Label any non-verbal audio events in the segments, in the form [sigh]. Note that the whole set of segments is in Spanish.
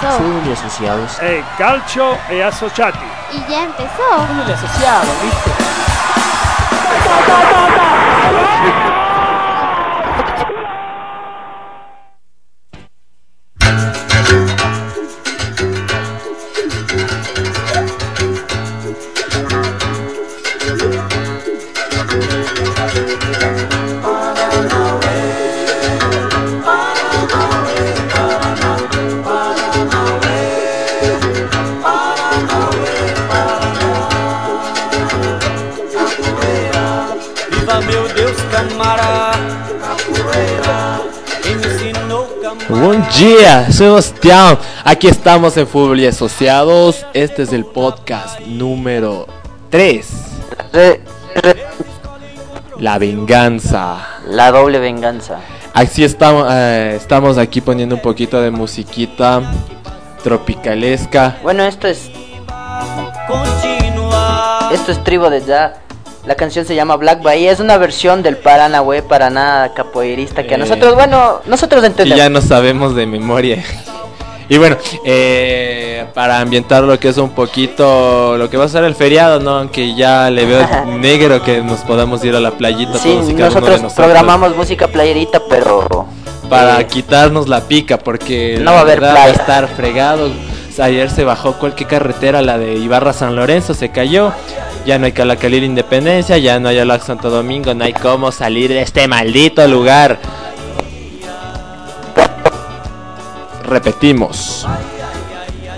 empezó. Fútbol Asociados. Eh, calcio e associati. Y ya empezó. Fútbol Asociados, ¿viste? Día, Sebastián. Aquí estamos en Fútbol y Asociados. Este es el podcast número 3. Re- re- La venganza. la doble venganza. Así estamos, eh, estamos aquí poniendo un poquito de musiquita tropicalesca. Bueno, esto es esto es Tribo de Ya. La canción se llama Black Bahía. Es una versión del Paranahue Paraná capoeirista que a nosotros, bueno, nosotros Y entendemos. ya no sabemos de memoria. Y bueno, eh, para ambientar lo que es un poquito lo que va a ser el feriado, ¿no? Aunque ya le veo [laughs] negro que nos podamos ir a la playita Sí, todos y cada uno de nosotros, nosotros. programamos música playerita, pero para eh, quitarnos la pica porque No va a haber playa. va a estar fregado. O sea, ayer se bajó cualquier carretera, la de Ibarra San Lorenzo se cayó. Ya no hay Calacalil Independencia, ya no hay Alac Santo Domingo, no hay cómo salir de este maldito lugar. Repetimos.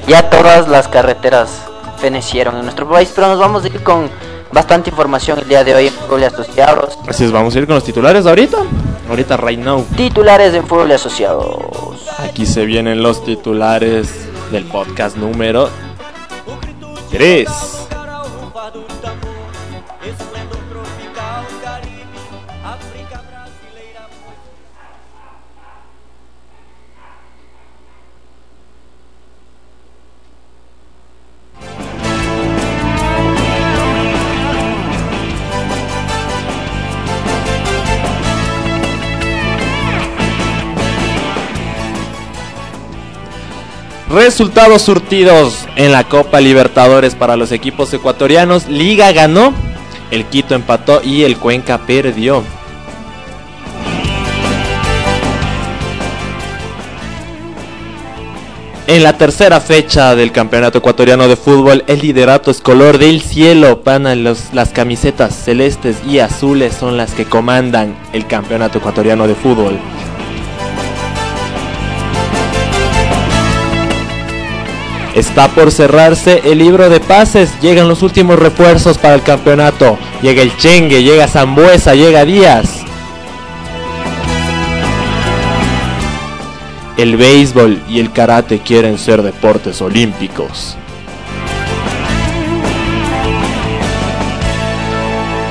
ya todas las carreteras fenecieron en nuestro país, pero nos vamos a ir con bastante información el día de hoy en Fútbol Asociados. Así es, vamos a ir con los titulares ahorita. Ahorita, right now. Titulares en Fútbol Asociados. Aquí se vienen los titulares del podcast número 3. Resultados surtidos en la Copa Libertadores para los equipos ecuatorianos. Liga ganó, el Quito empató y el Cuenca perdió. En la tercera fecha del Campeonato Ecuatoriano de Fútbol, el liderato es color del cielo. Pana, los- las camisetas celestes y azules son las que comandan el Campeonato Ecuatoriano de Fútbol. Está por cerrarse el libro de pases. Llegan los últimos refuerzos para el campeonato. Llega el Chengue, llega Zambuesa, llega Díaz. El béisbol y el karate quieren ser deportes olímpicos.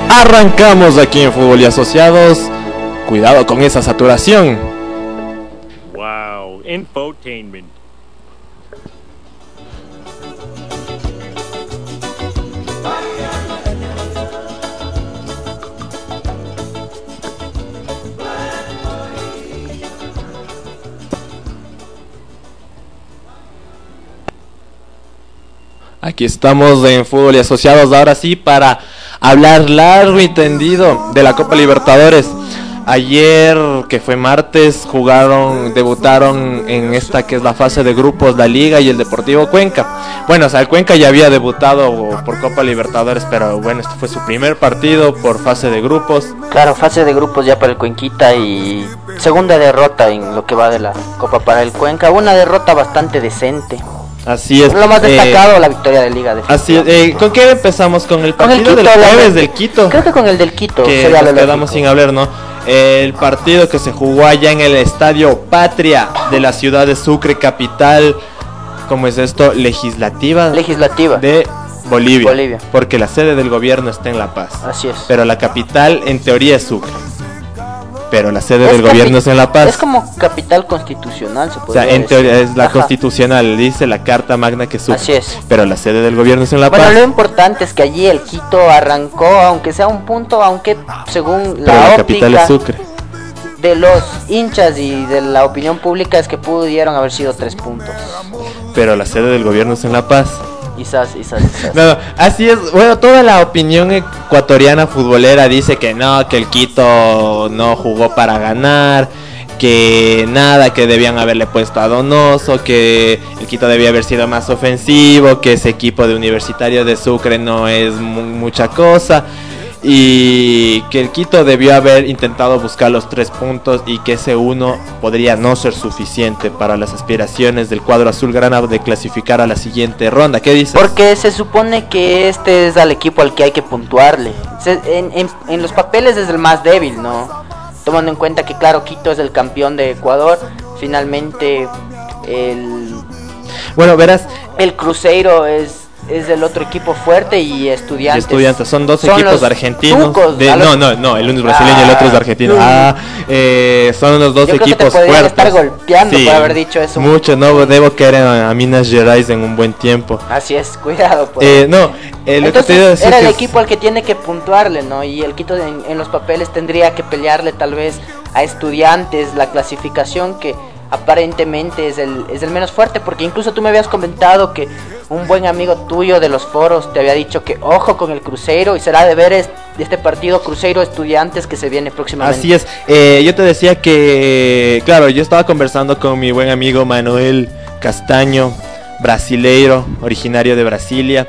Arrancamos aquí en Fútbol y Asociados. Cuidado con esa saturación. Wow, infotainment. Aquí estamos en Fútbol y Asociados ahora sí para hablar largo y tendido de la Copa Libertadores. Ayer, que fue martes, jugaron, debutaron en esta que es la fase de grupos, la Liga y el Deportivo Cuenca. Bueno, o sea, el Cuenca ya había debutado por Copa Libertadores, pero bueno, este fue su primer partido por fase de grupos. Claro, fase de grupos ya para el Cuenquita y segunda derrota en lo que va de la Copa para el Cuenca. Una derrota bastante decente. Así es. Lo más eh, destacado, la victoria de Liga. Así es. eh, ¿Con qué empezamos? ¿Con el Con el partido del jueves del Quito? Creo que con el del Quito. que sería nos quedamos lógico. sin hablar, ¿no? El partido que se jugó allá en el estadio Patria de la ciudad de Sucre, capital, ¿cómo es esto? Legislativa Legislativa. de Bolivia, Bolivia. Porque la sede del gobierno está en La Paz. Así es. Pero la capital en teoría es Sucre. Pero la sede Es del gobierno es en La Paz. Es como capital constitucional, se O podría sea, en teoría es la Ajá. constitucional, dice la Carta Magna que Sucre. Así es. Pero la sede del gobierno es en La Bueno, Paz. lo importante es que allí el Quito arrancó, aunque sea un punto, aunque según Pero la, la óptica capital es Sucre. de los hinchas y de la opinión pública es que pudieron haber sido tres puntos. pero la sede del gobierno es en La Paz. Quizás, quizás, quizás. No, así es. Bueno, toda la opinión ecuatoriana futbolera dice que no, que el Quito no jugó para ganar, que nada, que debían haberle puesto a Donoso, que el Quito debía haber sido más ofensivo, que ese equipo de Universitario de Sucre no es mu- mucha cosa. Y que el Quito debió haber intentado buscar los tres puntos y que ese uno podría no ser suficiente para las aspiraciones del cuadro azulgrana de clasificar a la siguiente ronda. ¿Qué dices? Porque se supone que este es al equipo al que hay que puntuarle. Se- en, en- en los papeles es el más débil, ¿no? Tomando en cuenta que, claro, Quito es el campeón de Ecuador. Finalmente, el, Bueno, verás, el Cruzeiro es, es el otro equipo fuerte y y Estudiantes. estudiantes son dos son equipos argentinos. tucos, de- a los- no, no, no, el uno es brasileño y el otro es argentino. Ah. Ah, eh, son los dos Yo creo que te equipos fuertes. estar golpeando por haber dicho eso. Mucho, no debo caer a, Minas Gerais en un buen tiempo. Así es, [laughs] cuidado. Pues. Eh, no, eh, lo que te Entonces iba a decir era el es- equipo al que tiene que puntuarle, ¿no? Y el Quito en, en los papeles tendría que pelearle tal vez a estudiantes la clasificación que aparentemente es el, es el menos fuerte, porque incluso tú me habías comentado que un buen amigo tuyo de los foros te había dicho que ojo con el Cruzeiro y será de ver es- este partido Cruzeiro Estudiantes que se viene próximamente. Así es, eh, yo te decía que, claro, yo estaba conversando con mi buen amigo Manuel Castaño, brasileiro, originario de Brasilia,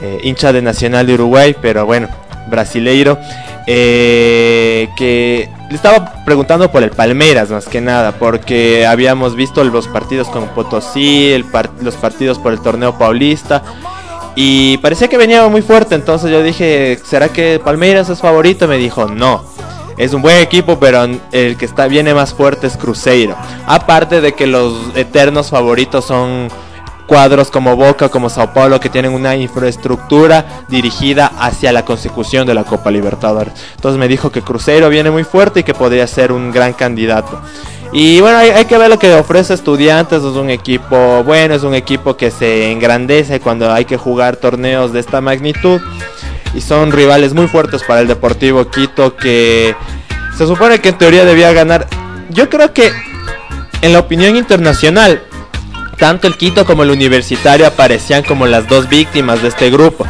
eh, hincha de Nacional de Uruguay, pero bueno, brasileiro, eh, que le estaba preguntando por el Palmeiras más que nada, porque habíamos visto los partidos con Potosí, los partidos por el torneo paulista. Y parecía que venía muy fuerte, entonces yo dije, ¿será que Palmeiras es favorito? Me dijo, no. Es un buen equipo, pero el que está viene más fuerte es Cruzeiro. Aparte de que los eternos favoritos son cuadros como Boca, como Sao Paulo, que tienen una infraestructura dirigida hacia la consecución de la Copa Libertadores. Entonces me dijo que Cruzeiro viene muy fuerte y que podría ser un gran candidato. Y bueno, hay, hay que ver lo que ofrece Estudiantes. Es un equipo bueno, es un equipo que se engrandece cuando hay que jugar torneos de esta magnitud. Y son rivales muy fuertes para el Deportivo Quito que se supone que en teoría debía ganar. Yo creo que en la opinión internacional, tanto el Quito como el Universitario aparecían como las dos víctimas de este grupo,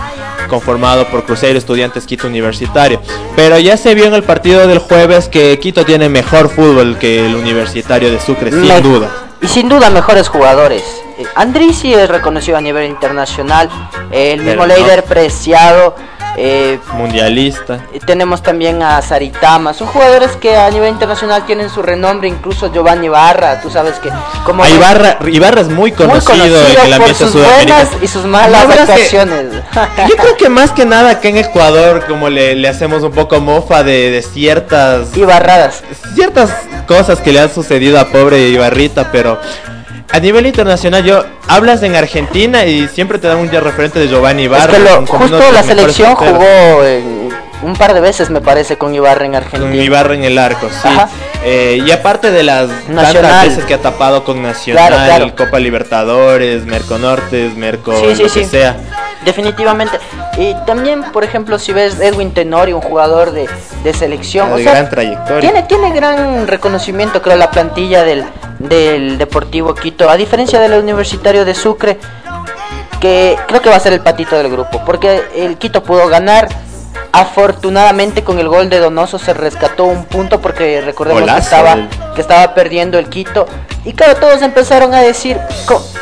conformado por Cruzeiro, Estudiantes, Quito Universitario. Pero ya se vio en el partido del jueves que Quito tiene mejor fútbol que el Universitario de Sucre, sin duda. Y sin duda mejores jugadores. Eh, Andrisi es reconocido a nivel internacional, el mismo Pero no. Leider preciado. Eh, Mundialista. y tenemos también a Saritama, son jugadores que a nivel internacional tienen su renombre, incluso Giovanni Barra, tú sabes que como Ah, Ibarra, Ibarra es muy muy conocido, en el por sus buenas y sus malas No, verás que- actuaciones. [laughs] Yo creo que más que nada que en Ecuador, como le, le hacemos un poco mofa de, de ciertas y barradas. ciertas cosas que le han sucedido a pobre Ibarrita, pero a nivel internacional yo hablas en Argentina y siempre te dan un referente de Giovanni Ibarra. es que lo- justo la selección jugó en- un par de veces, me parece, con Ibarra en Argentina. Con Ibarra en el arco, sí. Eh, y aparte de las tantas Nacional. veces que ha tapado con Nacional, Claro, claro. Copa Libertadores, Merconortes, Merco, Sí, sí, lo que sí. sea. Definitivamente. Y también, por ejemplo, si ves Edwin Tenori, un jugador de, de selección. De o sea, gran trayectoria. Tiene, tiene gran reconocimiento, creo, la plantilla del, del Deportivo Quito. A diferencia del Universitario de Sucre, que creo que va a ser el patito del grupo. Porque el Quito pudo ganar. Afortunadamente con el gol de Donoso se rescató un punto porque recordemos que estaba, que estaba perdiendo el Quito. Y claro, todos empezaron a decir,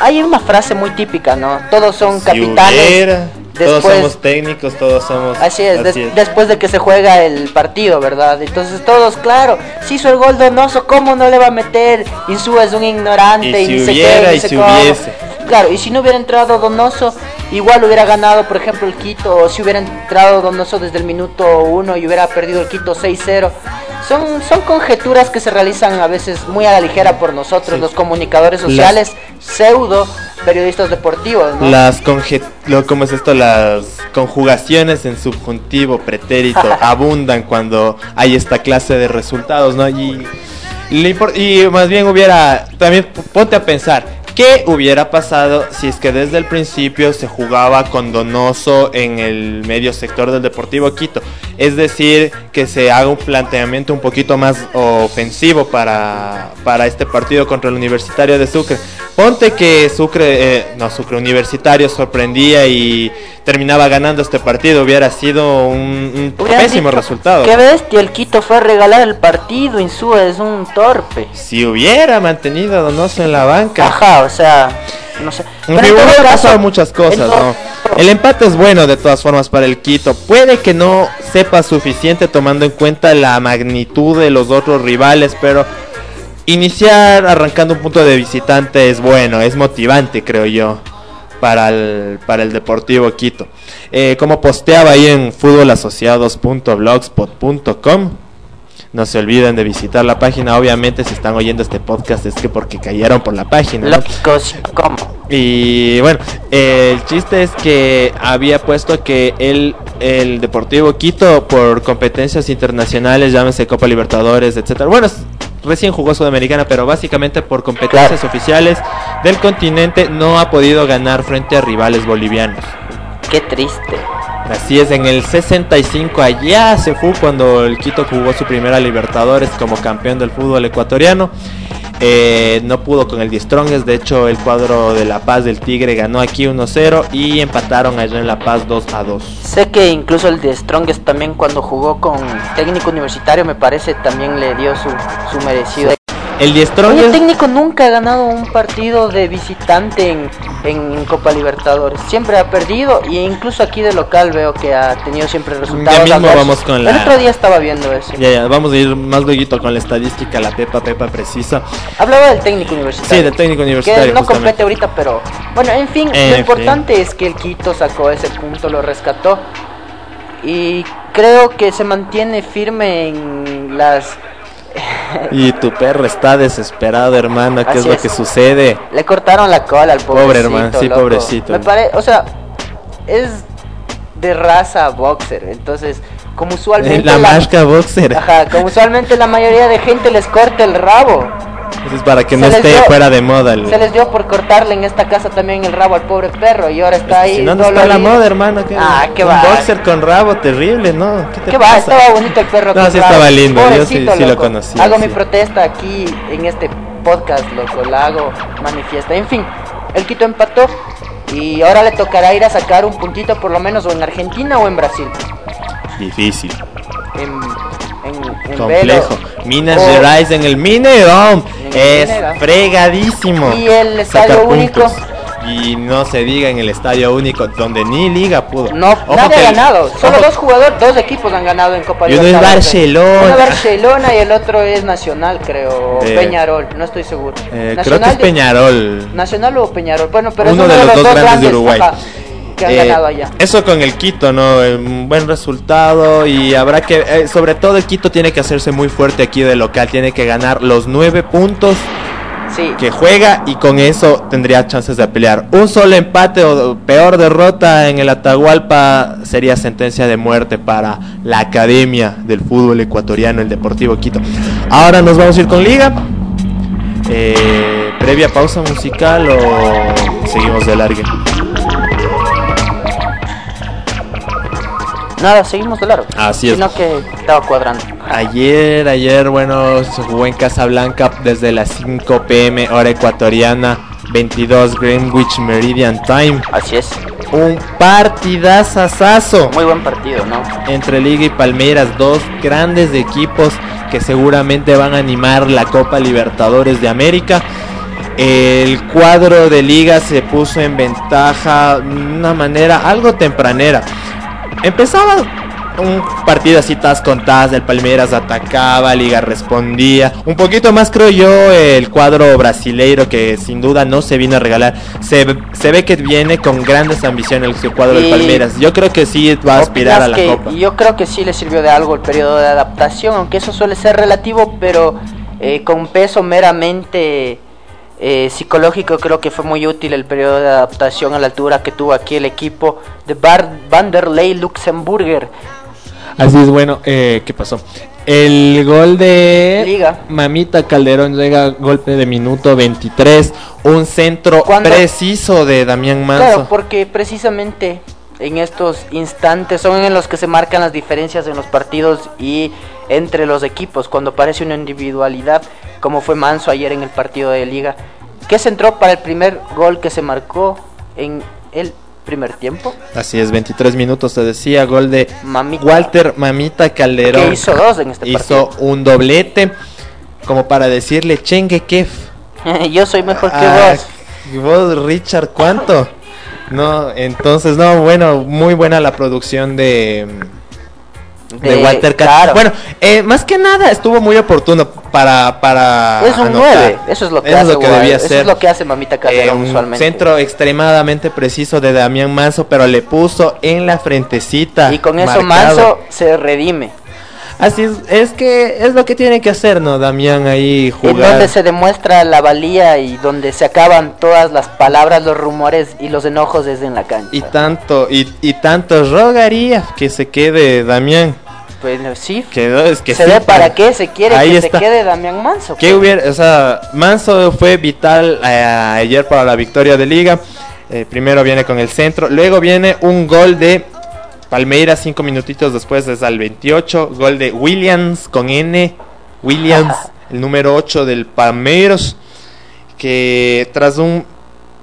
hay una frase muy típica, ¿no? Todos son Si capitanes. hubiera, todos somos técnicos, todos somos. Así es, des- después de que se juega el partido, ¿verdad? Entonces todos, claro, si hizo el gol Donoso, ¿cómo no le va a meter? Insúa es un ignorante Y y, si hubiera, qué, ni y si cómo. hubiese. Claro, y si no hubiera entrado Donoso, igual hubiera ganado, por ejemplo, el Quito, o si hubiera entrado Donoso desde el minuto 1 y hubiera perdido el Quito 6-0. Son, son conjeturas que se realizan a veces muy a la ligera por nosotros, Sí. los comunicadores sociales, pseudo periodistas deportivos, ¿no? Las conje lo, ¿cómo es esto? Las conjugaciones en subjuntivo, pretérito, [laughs] abundan cuando hay esta clase de resultados, ¿no? Y, y más bien hubiera, también ponte a pensar, ¿qué hubiera pasado si es que desde el principio se jugaba con Donoso en el medio sector del Deportivo Quito? Es decir, que se haga un planteamiento un poquito más ofensivo para, para este partido contra el Universitario de Sucre. Ponte que Sucre, eh, no, Sucre Universitario sorprendía y terminaba ganando este partido, hubiera sido un, pésimo dicho, resultado. Qué bestia, el Quito fue a regalar el partido, Insúa es un torpe. Si hubiera mantenido a Donoso en la banca. Ajá, o sea, no sé. En Pero en todo caso, muchas cosas, todo- ¿no? El empate es bueno de todas formas para el Quito. Puede que no sepa suficiente tomando en cuenta la magnitud de los otros rivales, pero iniciar arrancando un punto de visitante es bueno, es motivante, creo yo, para el, para el Deportivo Quito. Eh, como posteaba ahí en fútbolasociados.blogspot.com, no se olviden de visitar la página. Obviamente, si están oyendo este podcast, es que porque cayeron por la página. ¿no? Lógico, sí, ¿cómo? Y bueno, eh, el chiste es que había puesto que el, el Deportivo Quito, por competencias internacionales, llámese Copa Libertadores, etcétera. Bueno, recién jugó Sudamericana, pero básicamente por competencias Claro. oficiales del continente no ha podido ganar frente a rivales bolivianos. Qué triste. Así es, en el 65 allá se fue cuando el Quito jugó su primera Libertadores como campeón del fútbol ecuatoriano. Eh, no pudo con el Die Strongest, de hecho el cuadro de La Paz del Tigre ganó aquí 1-0 y empataron allá en La Paz 2-2. Sé que incluso el de Strongest también cuando jugó con técnico universitario me parece también le dio su, su merecido. El Oye, Strongest técnico nunca ha ganado un partido de visitante en, en Copa Libertadores. Siempre ha perdido y incluso aquí de local veo que ha tenido siempre resultados. mismo adversos. vamos con El otro día estaba viendo eso. Ya, ya, vamos a ir más luego con la estadística, la pepa, pepa precisa. Hablaba del técnico universitario. Sí, del técnico universitario, Que no justamente. compete ahorita, pero bueno, en fin, En lo fin. importante es que el Quito sacó ese punto, lo rescató y creo que se mantiene firme en las [laughs] Y tu perro está desesperado, hermano, ¿qué Así es lo es. que sucede? Le cortaron la cola al pobrecito. Pobre hermano, sí, loco. pobrecito. Me pare, o sea, es de raza boxer, entonces como [laughs] usualmente La marca boxer. Ajá, como usualmente la mayoría de gente les corta el rabo. Eso es para que Se no les esté dio- fuera de moda. el- Se les dio por cortarle en esta casa también el rabo al pobre perro y ahora está ahí. Si no, no está la moda, hermano. ¿qué? Ah, qué Un va. boxer con rabo terrible, ¿no? ¿Qué te ¿Qué va? Estaba bonito el perro. No, con sí rabo. estaba lindo, yo sí- Pobrecito, sí lo conocí, Hago sí. mi protesta aquí en este podcast, loco. La hago manifiesta. En fin, el Quito empató y ahora le tocará ir a sacar un puntito por lo menos o en Argentina o en Brasil. Difícil, En, en, en complejo. Minas O- Gerais en el Mineirão es fregadísimo. Y el Estadio Único. Y no se diga en el Estadio Único, donde ni Liga pudo. No, Ojo nadie que ha ganado. Solo ojo- dos jugadores, dos equipos han ganado en Copa Y uno es Libertadores. Barcelona. Uno Barcelona y el otro es Nacional, creo. Eh, Peñarol, no estoy seguro. Eh, creo que es de- Peñarol. Nacional o Peñarol. Bueno, pero Uno es de los dos grandes de Uruguay. Que han Eh, ganado allá. Eso con el Quito, ¿no? Un buen resultado y habrá que, eh, sobre todo el Quito tiene que hacerse muy fuerte aquí de local, tiene que ganar los nueve puntos Sí. que juega y con eso tendría chances de pelear. Un solo empate o peor derrota en el Atahualpa sería sentencia de muerte para la Academia del Fútbol Ecuatoriano, el Deportivo Quito. Ahora nos vamos a ir con Liga. Eh, previa pausa musical o seguimos de largo. Nada, seguimos de largo. Así es. Sino que estaba cuadrando. Ayer, ayer, bueno, se jugó en Casablanca desde las 5 pm hora ecuatoriana, 22 Greenwich Meridian Time. Así es. Un partidazazazo Muy buen partido, ¿no? entre Liga y Palmeiras, dos grandes equipos que seguramente van a animar la Copa Libertadores de América. El cuadro de Liga se puso en ventaja de una manera algo tempranera. Empezaba un partido así tas con tas, el Palmeiras atacaba, Liga respondía. Un poquito más creo yo el cuadro brasileiro que sin duda no se vino a regalar. Se, se ve que viene con grandes ambiciones el cuadro del Palmeiras. Yo creo que sí va a aspirar a la ¿Opinas que- Copa. Yo creo que sí le sirvió de algo el periodo de adaptación, aunque eso suele ser relativo, pero eh, con peso meramente eh, psicológico creo que fue muy útil el periodo de adaptación a la altura que tuvo aquí el equipo de Bar Vanderlei Luxemburger. Así es, bueno, eh, ¿qué pasó? El gol de Liga. Mamita Calderón llega golpe de minuto 23, un centro ¿Cuándo? preciso de Damián Manso. Claro, porque precisamente en estos instantes son en los que se marcan las diferencias en los partidos y entre los equipos, cuando aparece una individualidad, como fue Manso ayer en el partido de liga, que se entró para el primer gol que se marcó en el primer tiempo. Así es, 23 minutos te decía, gol de Mamita. Walter Mamita Calderón. Que hizo dos en este Hizo un doblete, como para decirle, chengue kef. partido. [laughs] Yo soy mejor que Ah, vos. ¿y vos, Richard, ¿cuánto? [laughs] No, entonces, no, bueno, muy buena la producción de, de, De- Walter Cat- claro. Bueno, eh, más que nada estuvo muy oportuno para. para Es un anotar. 9, eso es lo que Eso es hace lo que debía eso es lo que hace Mamita Calderón un usualmente. centro extremadamente preciso de Damián Manso, pero le puso en la frentecita. y con eso marcado. Manso se redime. Así es, es que es lo que tiene que hacer, ¿no? Damián ahí jugar. donde se demuestra la valía y donde se acaban todas las palabras, los rumores y los enojos desde en la cancha. Y tanto, y, y tanto rogaría que se quede Damián. Pues sí, Quedó, es que se sí, ve para qué se quiere Ahí que está. se quede Damián Manso. ¿Qué pues. hubiera, o sea, Manso fue vital eh, ayer para la victoria de liga. Eh, primero viene con el centro, luego viene un gol de Palmeiras cinco minutitos después desde el 28, gol de Williams con N, Williams, el número 8 del Palmeiras, que tras un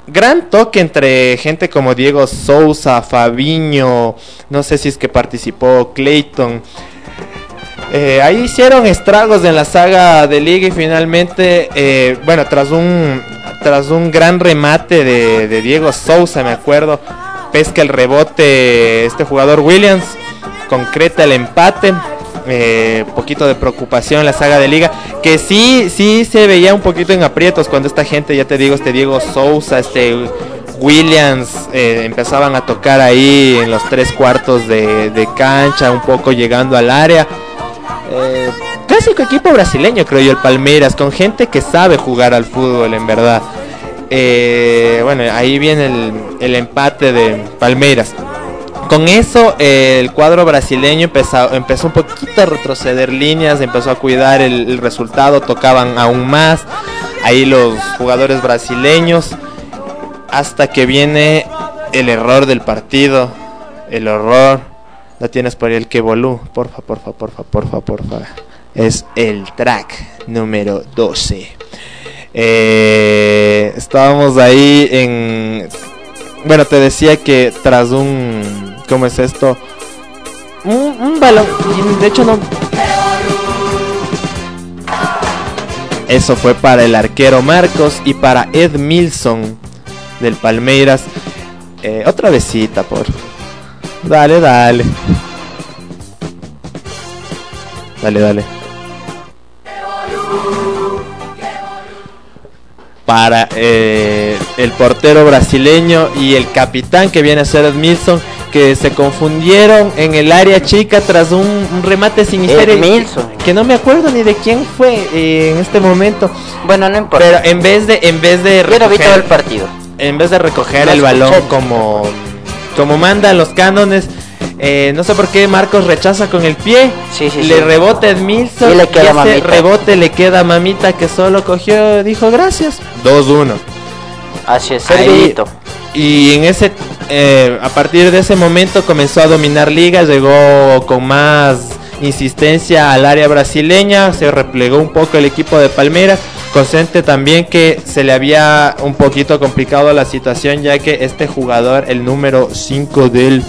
gran toque entre gente como Diego Sousa, Fabiño, no sé si es que participó Clayton, eh, ahí hicieron estragos en la saga de liga y finalmente, eh, bueno, tras un tras un gran remate de, de Diego Sousa, me acuerdo, pesca el rebote este jugador Williams, concreta el empate. eh, poquito de preocupación la saga de liga que sí sí se veía un poquito en aprietos cuando esta gente ya te digo este Diego Sousa este Williams eh, empezaban a tocar ahí en los tres cuartos de, de cancha un poco llegando al área eh, clásico equipo brasileño, creo yo, el Palmeiras, con gente que sabe jugar al fútbol, en verdad. Eh, bueno, ahí viene el, el empate de Palmeiras. Con eso, el cuadro brasileño empezó, empezó un poquito a retroceder líneas, empezó a cuidar el, el resultado, tocaban aún más. Ahí los jugadores brasileños, hasta que viene el error del partido, el horror. La tienes por ahí el que volú. Porfa, porfa, porfa, porfa, porfa. Es el track número 12. Eh, estábamos ahí en. Bueno, te decía que tras un. ¿Cómo es esto? Un, balón. De hecho, no. Eso fue para el arquero Marcos y para Ed Milson del Palmeiras. Eh, otra besita, por. Dale, dale. Dale, dale. Para eh, el portero brasileño y el capitán que viene a ser Ed Milson, que se confundieron en el área chica tras un, un remate sin misterio. Milson. Que no me acuerdo ni de quién fue eh, en este momento. Bueno, no importa. Pero en vez de, en vez de vi recoger- todo el partido. en vez de recoger No el balón como como mandan los cánones eh, no sé por qué Marcos rechaza con el pie Sí, sí, le sí. rebota Edmilson Y le queda ese Mamita. rebote le queda a mamita que solo cogió dijo gracias 2-1 Así es, Ahí- servidito. y en ese eh, a partir de ese momento comenzó a dominar ligas llegó con más insistencia al área brasileña se replegó un poco el equipo de Palmeiras consciente también que se le había un poquito complicado la situación ya que este jugador el número 5 del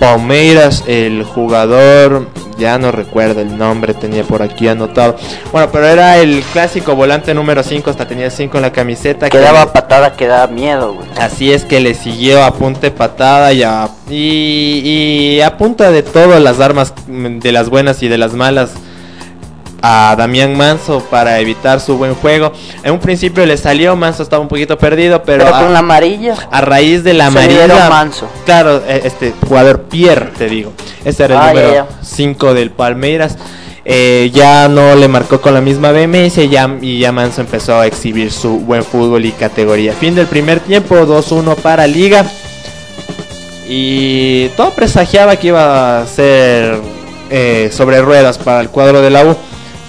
Palmeiras el jugador ya no recuerdo el nombre tenía por aquí anotado bueno pero era el clásico volante número 5 hasta tenía 5 en la camiseta que- Quedaba patada, que daba miedo, güey. Así es que le siguió a punta patada y a, y, y a punta de todas las armas, de las buenas y de las malas, a Damián Manso para evitar su buen juego. En un principio le salió, Manso estaba un poquito perdido, pero, Pero a, con la amarilla. a raíz de la amarilla... Manso. Claro, eh, este jugador Pierre, te digo. Ese era el Ah, número ya, ya. 5 del Palmeiras. Eh, ya no le marcó con la misma vehemencia ya, y ya Manso empezó a exhibir su buen fútbol y categoría. Fin del primer tiempo, 2-1 para Liga. Y todo presagiaba que iba a ser eh, sobre ruedas para el cuadro de la U.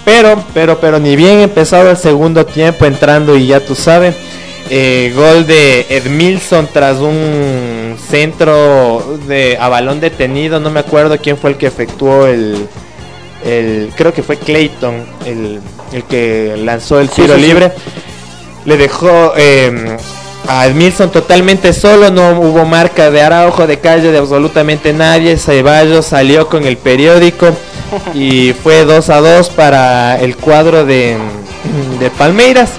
Pero, pero, pero ni bien empezado el segundo tiempo entrando y ya tú sabes. eh, gol de Edmilson tras un centro de a balón detenido. No me acuerdo quién fue el que efectuó el, el creo que fue Clayton el, el que lanzó el tiro sí, sí. libre. le dejó eh, a totalmente solo, no hubo marca de Araujo, de calle, de absolutamente nadie. Ceballos salió con el periódico y fue 2 a 2 para el cuadro de, de Palmeiras.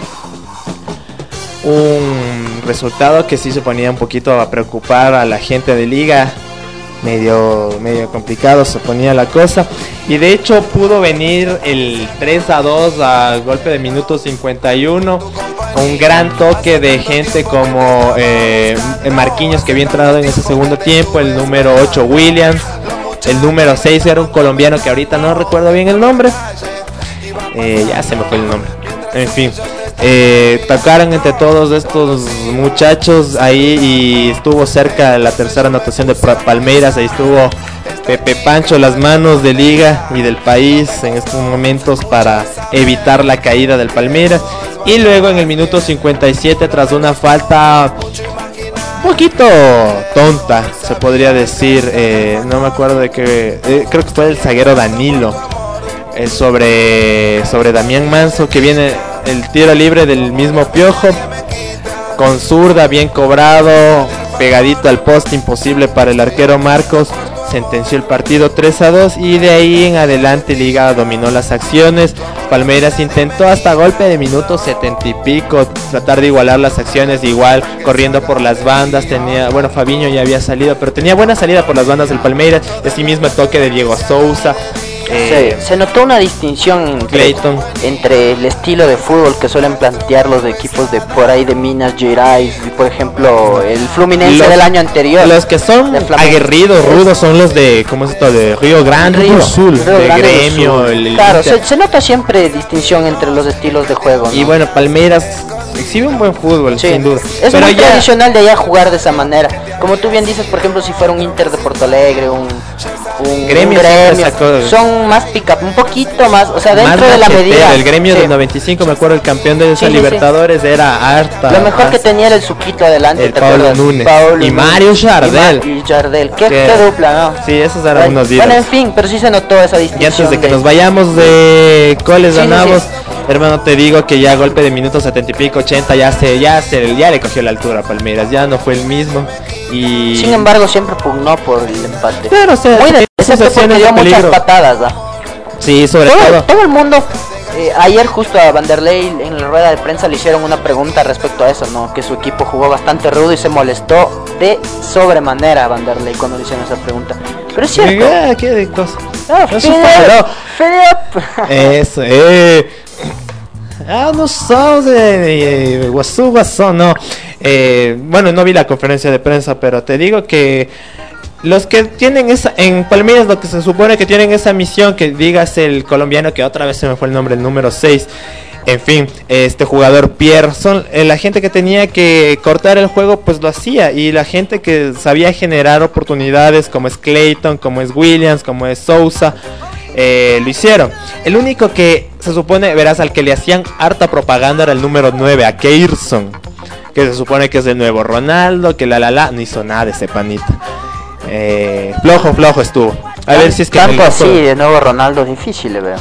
Un resultado que sí se ponía un poquito a preocupar a la gente de liga. Medio, medio complicado se ponía la cosa. Y de hecho pudo venir el 3 a 2 a golpe de minuto 51. Un gran toque de gente como eh, Marquinhos que había entrado en ese segundo tiempo. El número 8 Williams. El número 6 era un colombiano que ahorita no recuerdo bien el nombre. Eh, ya se me fue el nombre. En fin. Eh, tocaron entre todos estos muchachos ahí y estuvo cerca la tercera anotación de Pa- Palmeiras. Ahí estuvo Pepe Pancho, las manos de liga y del país en estos momentos para evitar la caída del Palmeiras. Y luego en el minuto 57 tras una falta un poquito tonta, se podría decir. eh, no me acuerdo de qué. eh, creo que fue el zaguero Danilo. eh, sobre, sobre Damián Manso, que viene el tiro libre del mismo Piojo. Con zurda, bien cobrado, pegadito al poste, imposible para el arquero Marcos. Sentenció el partido 3 a 2 y de ahí en adelante Liga dominó las acciones. Palmeiras intentó hasta golpe de minuto 70 y pico tratar de igualar las acciones, igual corriendo por las bandas. Tenía, bueno, Fabiño ya había salido, pero tenía buena salida por las bandas del Palmeiras. Y así mismo el toque de Diego Sousa. Eh, Se, se notó una distinción entre, Clayton. entre el estilo de fútbol que suelen plantear los equipos de por ahí de Minas Gerais y por ejemplo el Fluminense Los- del año anterior. Los que son aguerridos, rudos, son los de, ¿cómo es esto? De Río Grande Río, do Sul, Río de Grande gremio. Sul. el- el claro, se, se nota siempre distinción entre los estilos de juego. ¿no? Y bueno, Palmeiras exhibe un buen fútbol, Sí, sin duda. Es Pero muy ya, tradicional de allá jugar de esa manera. Como tú bien dices, por ejemplo, si fuera un Inter de Porto Alegre, un, un Gremio un siempre sacó- son más pick un poquito más, o sea, más dentro de la medida. El gremio Sí. del 95, me acuerdo, el campeón de esa Sí, sí, sí. Libertadores era Arta. Lo mejor que tenía era el suquito adelante, El ¿te Paulo acuerdas? Núñez. Y. Mario Jardel. Y, Ma- y Jardel. ¿Qué, dupla, ¿no? Sí, esos eran Bueno, unos bueno, días. en fin, pero sí se notó esa Y distinción. antes de que de- nos vayamos de coles ganamos. Hermano, te digo que ya a golpe de minuto 70 y pico, 80, ya se, ya se, ya le cogió la altura a Palmeiras, ya no fue el mismo. Y Sin embargo, siempre pugnó por el empate. Pero, o sea, Muy de porque dio muchas patadas, ¿ah? sí, sobre todo, todo. todo el mundo eh, ayer justo a Vanderlei en la rueda de prensa le hicieron una pregunta respecto a eso, ¿no? Que su equipo jugó bastante rudo y se molestó de sobremanera a Vanderlei cuando le hicieron esa pregunta. Pero es cierto. Ah, qué. Ah, Philip, paró. Philip. Eso, eh. Ah, no sos de Guasú, no. Eh, bueno, no vi la conferencia de prensa, pero te digo que los que tienen esa, en Palmeiras lo que se supone que tienen esa misión, que digas el colombiano, que otra vez se me fue el nombre, el número 6. En fin, este jugador Pierre, son eh, la gente que tenía que cortar el juego, pues lo hacía. Y la gente que sabía generar oportunidades, como es Clayton, como es Williams, como es Sousa, eh, lo hicieron. El único que se supone, verás, al que le hacían harta propaganda era el número 9, a Keirson. Que se supone que es el nuevo Ronaldo, que la la la, no hizo nada ese panita. Eh, flojo, flojo estuvo. A ver si es que Tanto así, de nuevo Ronaldo, difícil le veo.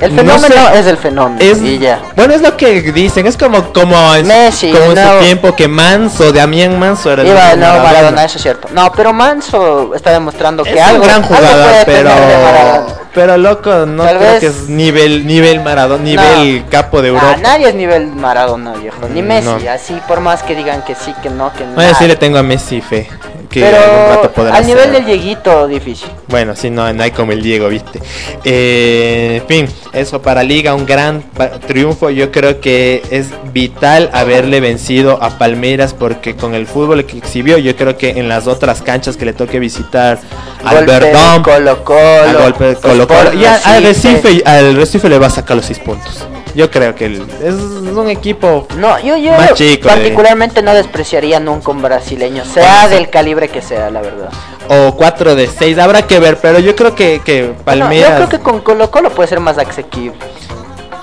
El No fenómeno sé. es el fenómeno. Es, y ya. Bueno, es lo que dicen, es como como en, Messi, como en su tiempo que Manso, Damián Manso era el Iba de nuevo nuevo Maradona. Maradona, eso es cierto. No, pero Manso está demostrando que Es algo, un gran algo jugador, puede pero tener de Maradona. Pero loco, no Tal creo vez- que es nivel nivel Maradona, nivel capo de Europa. Ah, nadie es nivel Maradona, viejo. Ni Mm, Messi. no. Así, por más que digan que sí, que no, que no. Bueno, sí le tengo a Messi fe, que Pero algún rato podrá al nivel del Dieguito, difícil. Bueno, sí, no, no hay como el Diego, viste. Eh, en fin, eso para Liga, un gran triunfo. Yo creo que es vital haberle vencido a Palmeiras porque con el fútbol que exhibió, yo creo que en las otras canchas que le toque visitar al Verdón, Colo a Colo. golpe de Colo Colo, Sport y al Recife. Recife, al Recife le va a sacar los 6 puntos. Yo creo que el- es un equipo No, yo, yo Más chico, particularmente no despreciaría nunca un brasileño, sea del calibre que sea, la verdad. o 4 de 6, habrá que ver, pero yo creo que, que Bueno, Palmeiras yo creo que con Colo Colo puede ser más asequible.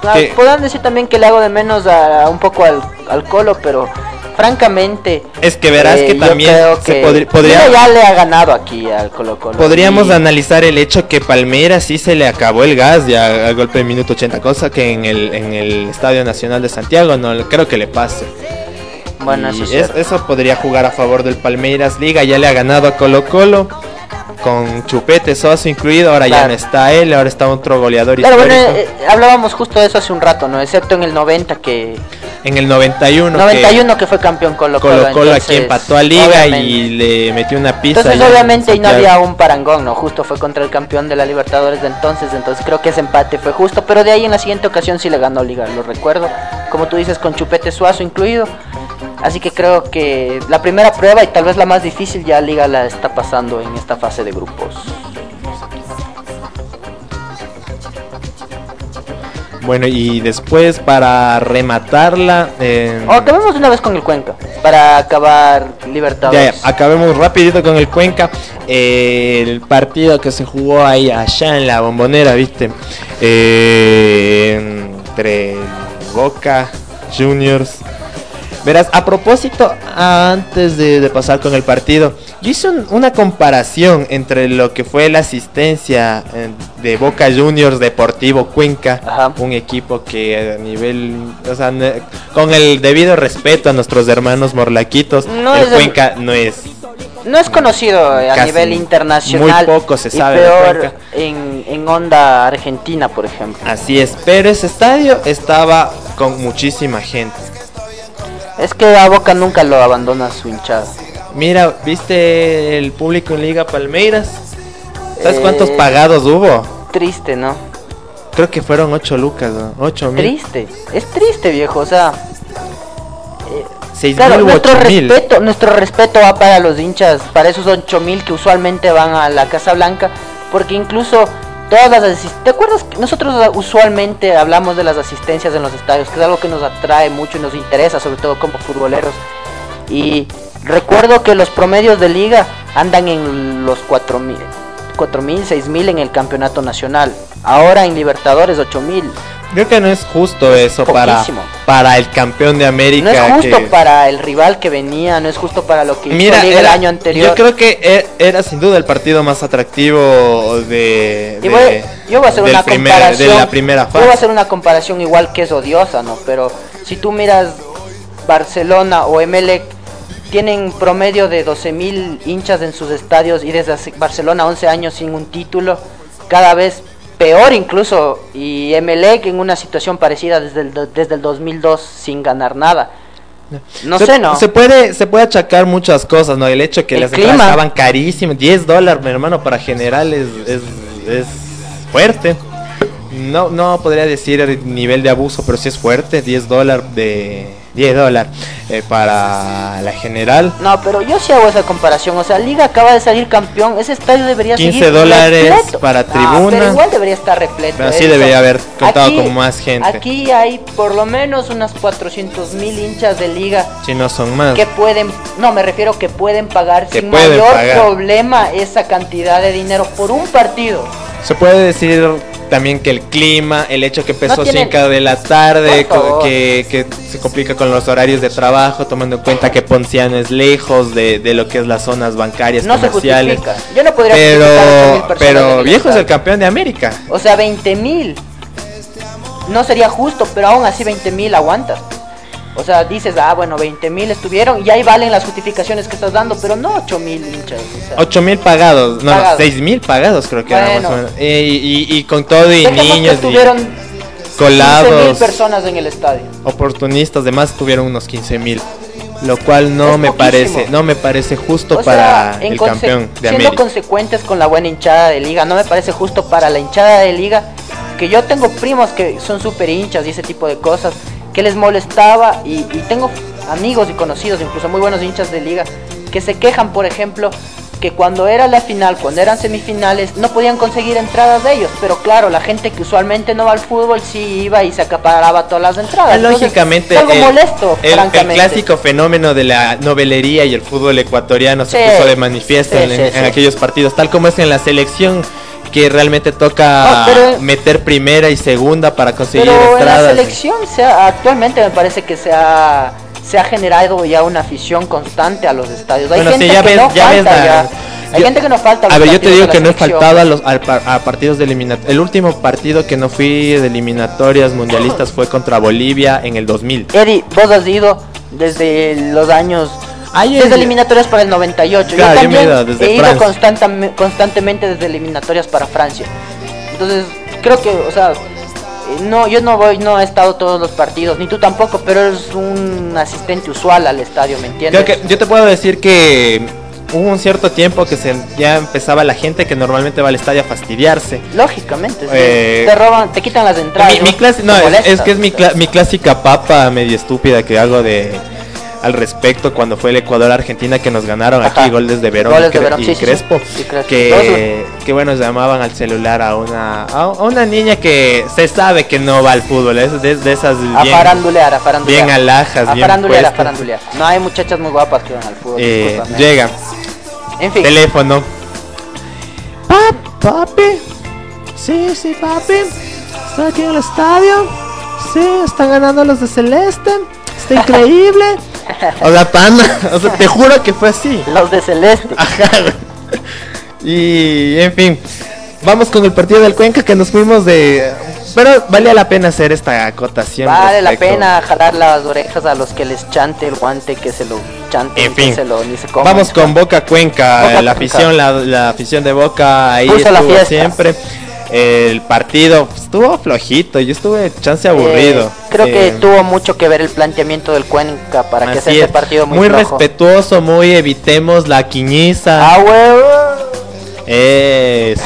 Ah, Que- Podrán decir también que le hago de menos a, a un poco al, al Colo, pero francamente. Es que verás eh, que yo también se que podri- podría- ya le ha ganado aquí al Colo Colo. Podríamos Y- analizar el hecho que Palmeiras sí se le acabó el gas ya al golpe de minuto 80, cosa que en el, en el Estadio Nacional de Santiago no creo que le pase. Bueno, eso es eso podría jugar a favor del Palmeiras. Liga ya le ha ganado a Colo Colo. Con Chupete Soso incluido, ahora ya no está él, ahora está otro goleador Claro, bueno, histórico. eh, eh, hablábamos justo de eso hace un rato, ¿no? Excepto en el 90 que... en el 91, 91 que, fue campeón Colo que Colo. Colo Colo aquí empató a Liga obviamente. y le metió una pizza. Entonces allá en obviamente ahí no había un parangón, ¿no? Justo fue contra el campeón de la Libertadores de entonces, entonces creo que ese empate fue justo, pero de ahí en la siguiente ocasión sí le ganó Liga, lo recuerdo, como tú dices, con Chupete Suazo incluido. Así que creo que la primera prueba y tal vez la más difícil ya Liga la está pasando en esta fase de grupos. Bueno, y después para rematarla... eh, O acabemos de una vez con el Cuenca, para acabar Libertadores. ya, acabemos rapidito con el Cuenca. Eh, el partido que se jugó ahí allá en la bombonera, ¿viste? Eh, entre Boca Juniors. Verás, a propósito, antes de, de pasar con el partido, yo hice un- una comparación entre lo que fue la asistencia eh, de Boca Juniors Deportivo Cuenca, Ajá. un equipo que a nivel, o sea, con el debido respeto a nuestros hermanos morlaquitos, No el Cuenca no es No es conocido a nivel internacional. muy poco se y sabe de peor en onda argentina, por ejemplo. Así es, pero ese estadio estaba con muchísima gente. Es que a Boca nunca lo abandona su hinchada. Mira, ¿viste el público en Liga Palmeiras? ¿Sabes Eh, cuántos pagados hubo? Triste, ¿no? Creo que fueron 8 lucas, ¿no? 8 mil. Triste. Es triste, viejo. O sea, 6 claro, mil u nuestro 8 mil. respeto, nuestro respeto va para los hinchas, para esos 8000 que usualmente van a la Casa Blanca, porque incluso todas las ¿te acuerdas que nosotros usualmente hablamos de las asistencias en los estadios, que es algo que nos atrae mucho y nos interesa, sobre todo como futboleros? Y recuerdo que los promedios de liga andan en los 4000, 4000, 6000 en el campeonato nacional. Ahora en Libertadores 8000. Creo que no es justo eso para, Poquísimo. para el campeón de América. No es justo que- para el rival que venía, no es justo para lo que hizo Mira, el era- año anterior. yo creo que e- era sin duda el partido más atractivo de, Y de- voy- yo voy a hacer una primer- comparación. de la primera Yo voy a fase. hacer una comparación igual que es odiosa, ¿no? Pero si tú miras Barcelona o Emelec, tienen promedio de 12.000 hinchas en sus estadios y desde Barcelona 11 años sin un título, cada vez peor incluso. Y Emelec en una situación parecida desde el, desde el 2002 sin ganar nada. No se, sé, ¿no? Se puede, se puede achacar muchas cosas, ¿no? El hecho que El las entradas clima. estaban carísimas, 10 dólares, mi hermano, para general es, es, es fuerte. No, no podría decir el nivel de abuso, pero sí es fuerte, 10 dólares de 10 dólares eh, para la general. No, pero yo sí hago esa comparación. O sea, Liga acaba de salir campeón. Ese estadio debería 15 seguir dólares repleto. para No, tribuna. pero igual debería estar repleto. Pero sí debería haber contado con más gente. Aquí hay por lo menos unas 400 mil hinchas de Liga Si no son más. que pueden, no, me refiero que pueden pagar Que sin pueden mayor pagar. problema esa cantidad de dinero por un partido. Se puede decir también que el clima, el hecho que empezó tienen- 5 de la tarde, que, que se complica con los horarios de trabajo, tomando en cuenta que Ponciano es lejos de, de lo que es las zonas bancarias No se comerciales. justifica. Yo no podría justificar a 8.000 Pero, pero viejo es el campeón de América. O sea, 20 mil. No sería justo, pero aún así 20 mil aguantas. O sea, dices, ah, bueno, 20 mil estuvieron y ahí valen las justificaciones que estás dando, pero no 8 mil hinchas. o sea. 8 mil pagados, no, Pagados. 6 mil pagados creo que era Bueno. más o menos. Eh, Y, y- y con todo y que niños estuvieron 15 mil colados, personas en el estadio. oportunistas, además tuvieron unos 15 mil. Lo cual no Es me poquísimo. parece, no me parece justo O para el campeón de siendo América. consecuentes con la buena hinchada de liga, no me parece justo para la hinchada de liga, que yo tengo primos que son súper hinchas y ese tipo de cosas, que les molestaba y, y tengo amigos y conocidos, incluso muy buenos hinchas de liga, que se quejan, por ejemplo, que cuando era la final, cuando eran semifinales, no podían conseguir entradas de ellos, pero claro, la gente que usualmente no va al fútbol sí iba y se acaparaba todas las entradas. Entonces, Lógicamente, es algo el, molesto, el- el francamente. clásico fenómeno de la novelería y el fútbol ecuatoriano se puso de manifiesto sí, en, sí, en aquellos partidos, tal como es en la selección que realmente toca No, pero- meter primera y segunda para conseguir Pero en la entradas. selección se ha- actualmente me parece que se ha, se ha generado ya una afición constante a los estadios. Hay Bueno, sí, gente ya que ves- no ya ves falta la- ya. Hay yo- gente que no falta. A los ver, yo te digo que no he faltado a, los, par- a partidos de eliminatorias. El último partido que no fui de eliminatorias mundialistas fue contra Bolivia en el 2000. Eddie, vos has ido desde los años. Desde el- eliminatorias para el 98. Claro, yo ido desde he ido constantemente desde eliminatorias para Francia. Entonces, creo que, o sea, no, yo no voy, no he estado todos los partidos, ni tú tampoco, pero eres un asistente usual al estadio, ¿me entiendes? Creo que yo te puedo decir que hubo un cierto tiempo que se, ya empezaba la gente que normalmente va al estadio a fastidiarse. Lógicamente, sí. Eh, te roban, te quitan las entradas. Mi, clase- no, es, molestas, es que es mi, cla- mi clásica papa medio estúpida que hago de al respecto cuando fue el Ecuador Argentina que nos ganaron Ajá. aquí goles de Verón, Goles y, de Cre- Verón, y sí, sí, sí. Crespo, que que bueno llamaban al celular a una a, a una niña que se sabe que no va al fútbol, es de, de esas A bien, farandulear, a farandulear. bien alhajas, A bien farandulear, a. No hay muchachas muy guapas que van al fútbol. Eh, llega En fin. teléfono. Pap, papi. Sí, sí, papi. Estoy aquí en el estadio. Sí, están ganando los de Celeste. Está increíble. O sea, pana. O sea, te juro que fue así. Los de Celeste. Ajá. Y, en fin. Vamos con el partido del Cuenca que nos fuimos de... Pero vale la pena hacer esta acotación. Vale la pena jalar las orejas a los que les chante el guante, que se lo chante, En que fin. se lo ni se coman. Vamos con Boca Cuenca, Boca la Cuenca. afición, la, la afición de Boca ahí Puso la estuvo siempre. El partido estuvo flojito, yo estuve chance aburrido. Eh, creo que Eh, tuvo mucho que ver el planteamiento del Cuenca para que sea este es. partido muy, flojo. respetuoso, muy evitemos la quiñiza. Ah, huevo. Eso.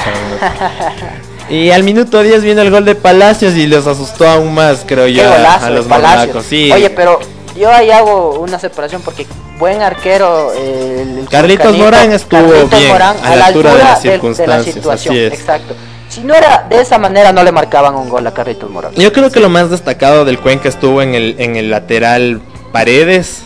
[laughs] y al minuto 10 viene el gol de Palacios y los asustó aún más, creo Qué yo, golazo a los Palacios. Sí. Oye, pero yo ahí hago una separación porque buen arquero eh, el, Carlitos Morán estuvo bien, a la altura de las circunstancias, situación. así es. Exacto. Si no era de esa manera no le marcaban un gol a Carlitos Morán. Yo creo que lo más destacado del Cuenca estuvo en el, en el lateral Paredes.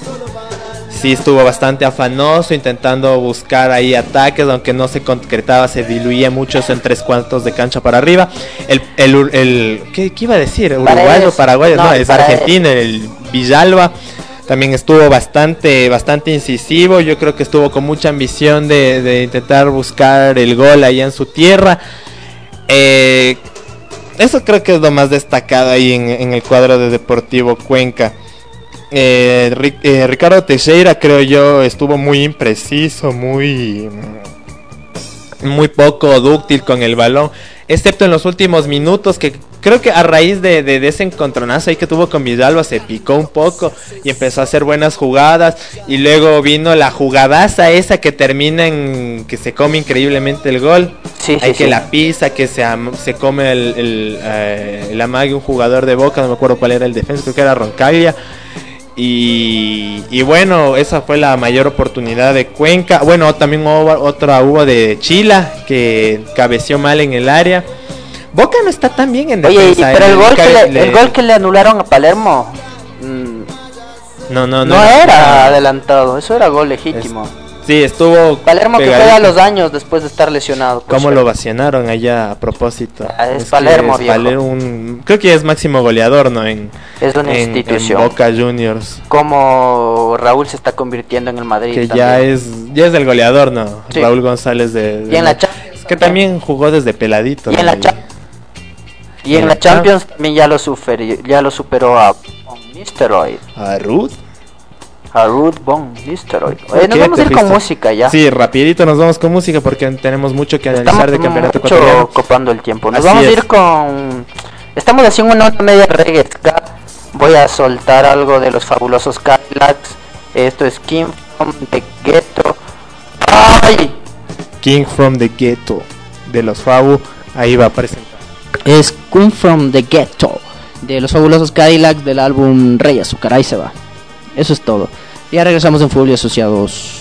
Sí, estuvo bastante afanoso, intentando buscar ahí ataques, aunque no se concretaba, se diluía mucho eso en tres cuartos de cancha para arriba. El, el, el- ¿qué, qué iba a decir? Uruguayo, paraguayo, no, No, es Paredes. argentino, el Villalba. También estuvo bastante, bastante incisivo. Yo creo que estuvo con mucha ambición de, de intentar buscar el gol allá en su tierra. Eh, eso creo que es lo más destacado ahí en, el cuadro de Deportivo Cuenca. Eh, eh, Ricardo Teixeira creo yo estuvo muy impreciso, muy muy poco dúctil con el balón, excepto en los últimos minutos que creo que a raíz de, de- de ese encontronazo ahí que tuvo con Villalba se picó un poco y empezó a hacer buenas jugadas y luego vino la jugadaza esa que termina en que se come increíblemente el gol. Sí, Hay sí, que sí. la pisa, que se, se come el, el, eh, el amague un jugador de Boca, no me acuerdo cuál era el defensa, creo que era Roncaglia. Y, y bueno, esa fue la mayor oportunidad de Cuenca. Bueno, también hubo, otra hubo de Chila, que cabeció mal en el área. Boca no está tan bien en Oye, y- defensa. pero eh, el gol, que le, el gol que le anularon a Palermo mm, No, no, no, no. era adelantado, eso era gol legítimo. Sí, estuvo. Palermo que juega los años después de estar lesionado. ¿Cómo lo vacionaron allá a propósito? Ah, es que Palermo, es viejo. Palermo un- creo que es máximo goleador, ¿no? En, Es una en- en institución. Boca Juniors. Como Raúl se está convirtiendo en el Madrid. Que también. ya es, ya es el goleador, ¿no? Sí. Raúl González de... de- Y en la cha- Es que también jugó desde peladito. Y en ¿no? la, cha- y en la Champions también ya lo, super- ya lo superó a Von Nistelrooy. A Ruth. A Ruth Von Nistelrooy. ¿Por Oye, nos vamos a ir con música ya. Sí, rapidito nos vamos con música porque tenemos mucho que Estamos analizar de campeonato mucho ecuatoriano. copando el tiempo. Nos Así vamos a ir con... Estamos haciendo una nota media reggae. Voy a soltar algo de los fabulosos Cadillacs. Esto es King from the Ghetto. ¡Ay! King from the Ghetto de los Fabu. Ahí va a presentar. Es Queen from the Ghetto de los fabulosos Cadillacs del álbum Rey Azúcar. Ahí se va. Eso es todo. Ya regresamos en Full y Asociados.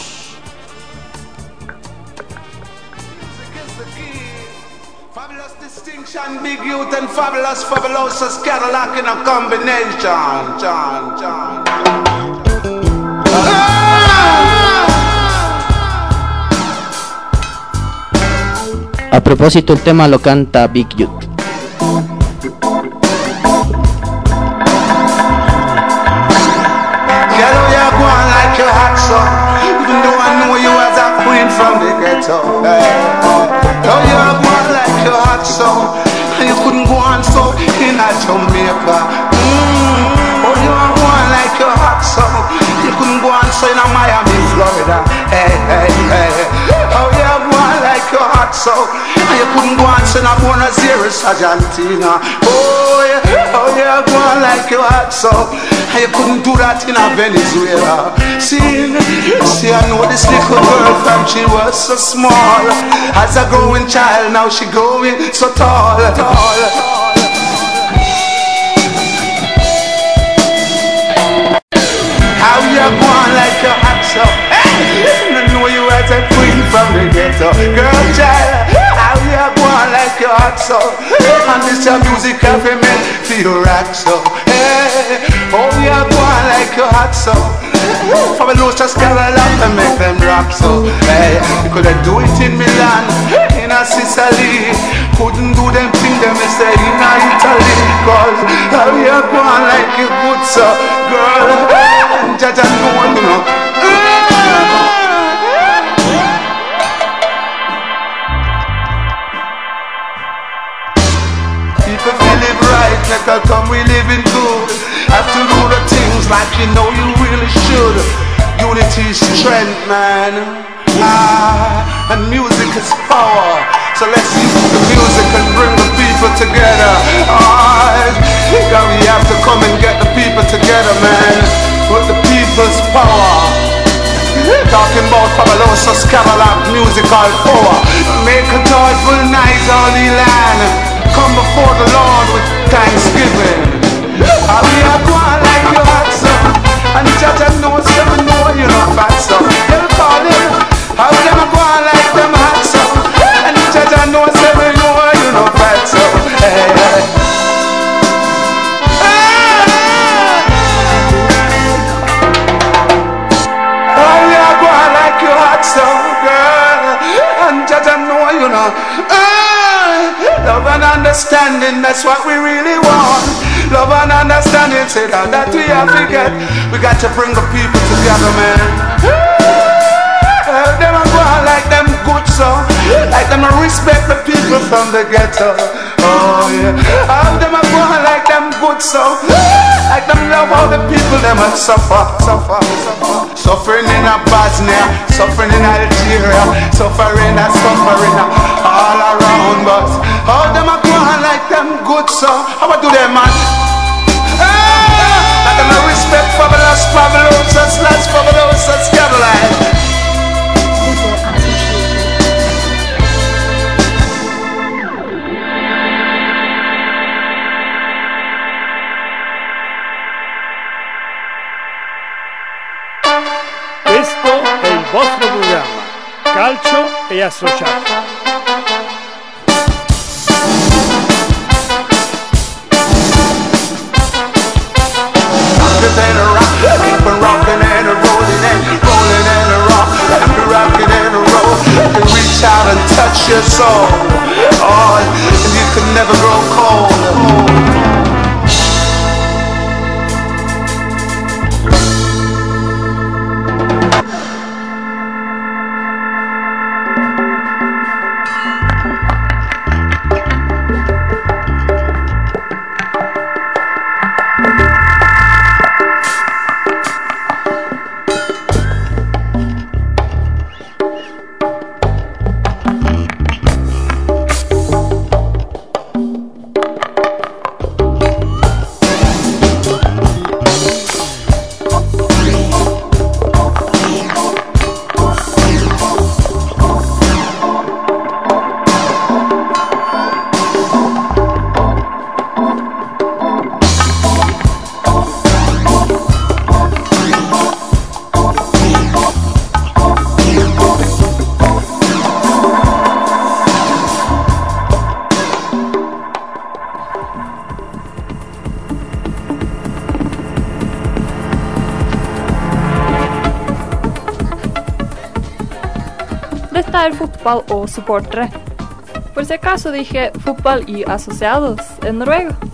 A propósito, el tema lo canta Big Youth. Jamaica. Mm. Oh, you are one like your hot so You couldn't go and say in Miami, Florida. Hey, hey, hey. Oh, you are one like your hot so And you couldn't go and say in Buenos Aires, Argentina. Oh, yeah. Oh, you are one like your hot so And you couldn't do that in a Venezuela. See, see, I know this little girl from she was so small. As a growing child, now she growing so tall, tall. How your so? Hey! I know you as a queen from the ghetto. Girl child, how you going like your hot so? And this your music cafe man feel rock so. Hey, how you going like your hot so? From a Lucius Caroline to make them rock so. Hey, you could do it in Milan, in a Sicily. Couldn't do them thing them me say in a Italy. Cause how you going like you good so, girl? Jaja know you know. People feel live right, like how come we living good? Have to do the things like you know you really should. Unity is strength, man. Ah, and music is power. So let's use the music and bring the people together. Ah, now we have to come and get the people together, man. With the people's power. Talking about Fabuloso Scavalak musical power. Make a joyful night, holy land. Come before the Lord with thanksgiving. How we are going like your hot son. And knows them know you know fat son. They'll call him. How them a going like them hot son. And knows them know you know fat son. Hey, hey. Understanding, that's what we really want. Love and understanding, say that, that we have to get. We got to bring the people together, man. Uh, them a go on like them good so Like them a respect the people from the ghetto Oh yeah How them a go on like them good so Like them love all the people them a suffer Suffer, suffer Suffering in a Bosnia Suffering in Algeria Suffering and suffering all around us. How them a go on like them good so How I do them man? Like them a respect Questo è il vostro programma, Calcio e Associati. Touch your soul, oh, and you can never grow Detta är fotboll och supportare. Por si acaso dije fútbol y asociados en noruego.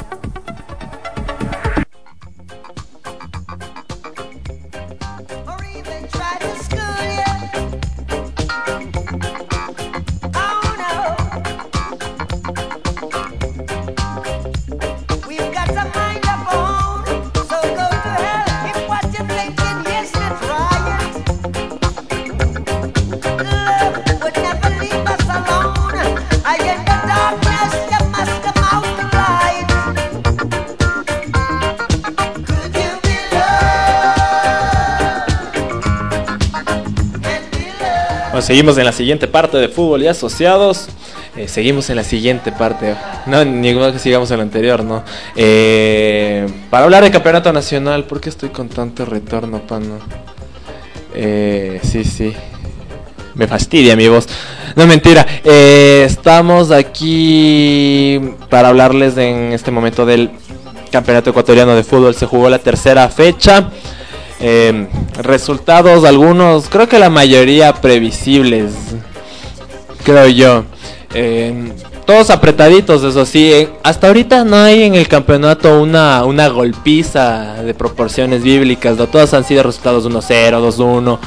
Seguimos en la siguiente parte de fútbol y asociados. Eh, seguimos en la siguiente parte. No, ni que sigamos en la anterior, ¿no? Eh, para hablar de campeonato nacional, ¿por qué estoy con tanto retorno, pano? Eh, sí, sí. Me fastidia mi voz. No, mentira. Eh, estamos aquí para hablarles de- en este momento del Campeonato Ecuatoriano de Fútbol. Se jugó la tercera fecha. Eh, resultados, algunos, creo que la mayoría previsibles. Creo yo. Todos apretaditos, eso sí. hasta ahorita no hay en el campeonato una, una golpiza de proporciones bíblicas. ¿no? Todos han sido resultados 1-0, 2-1.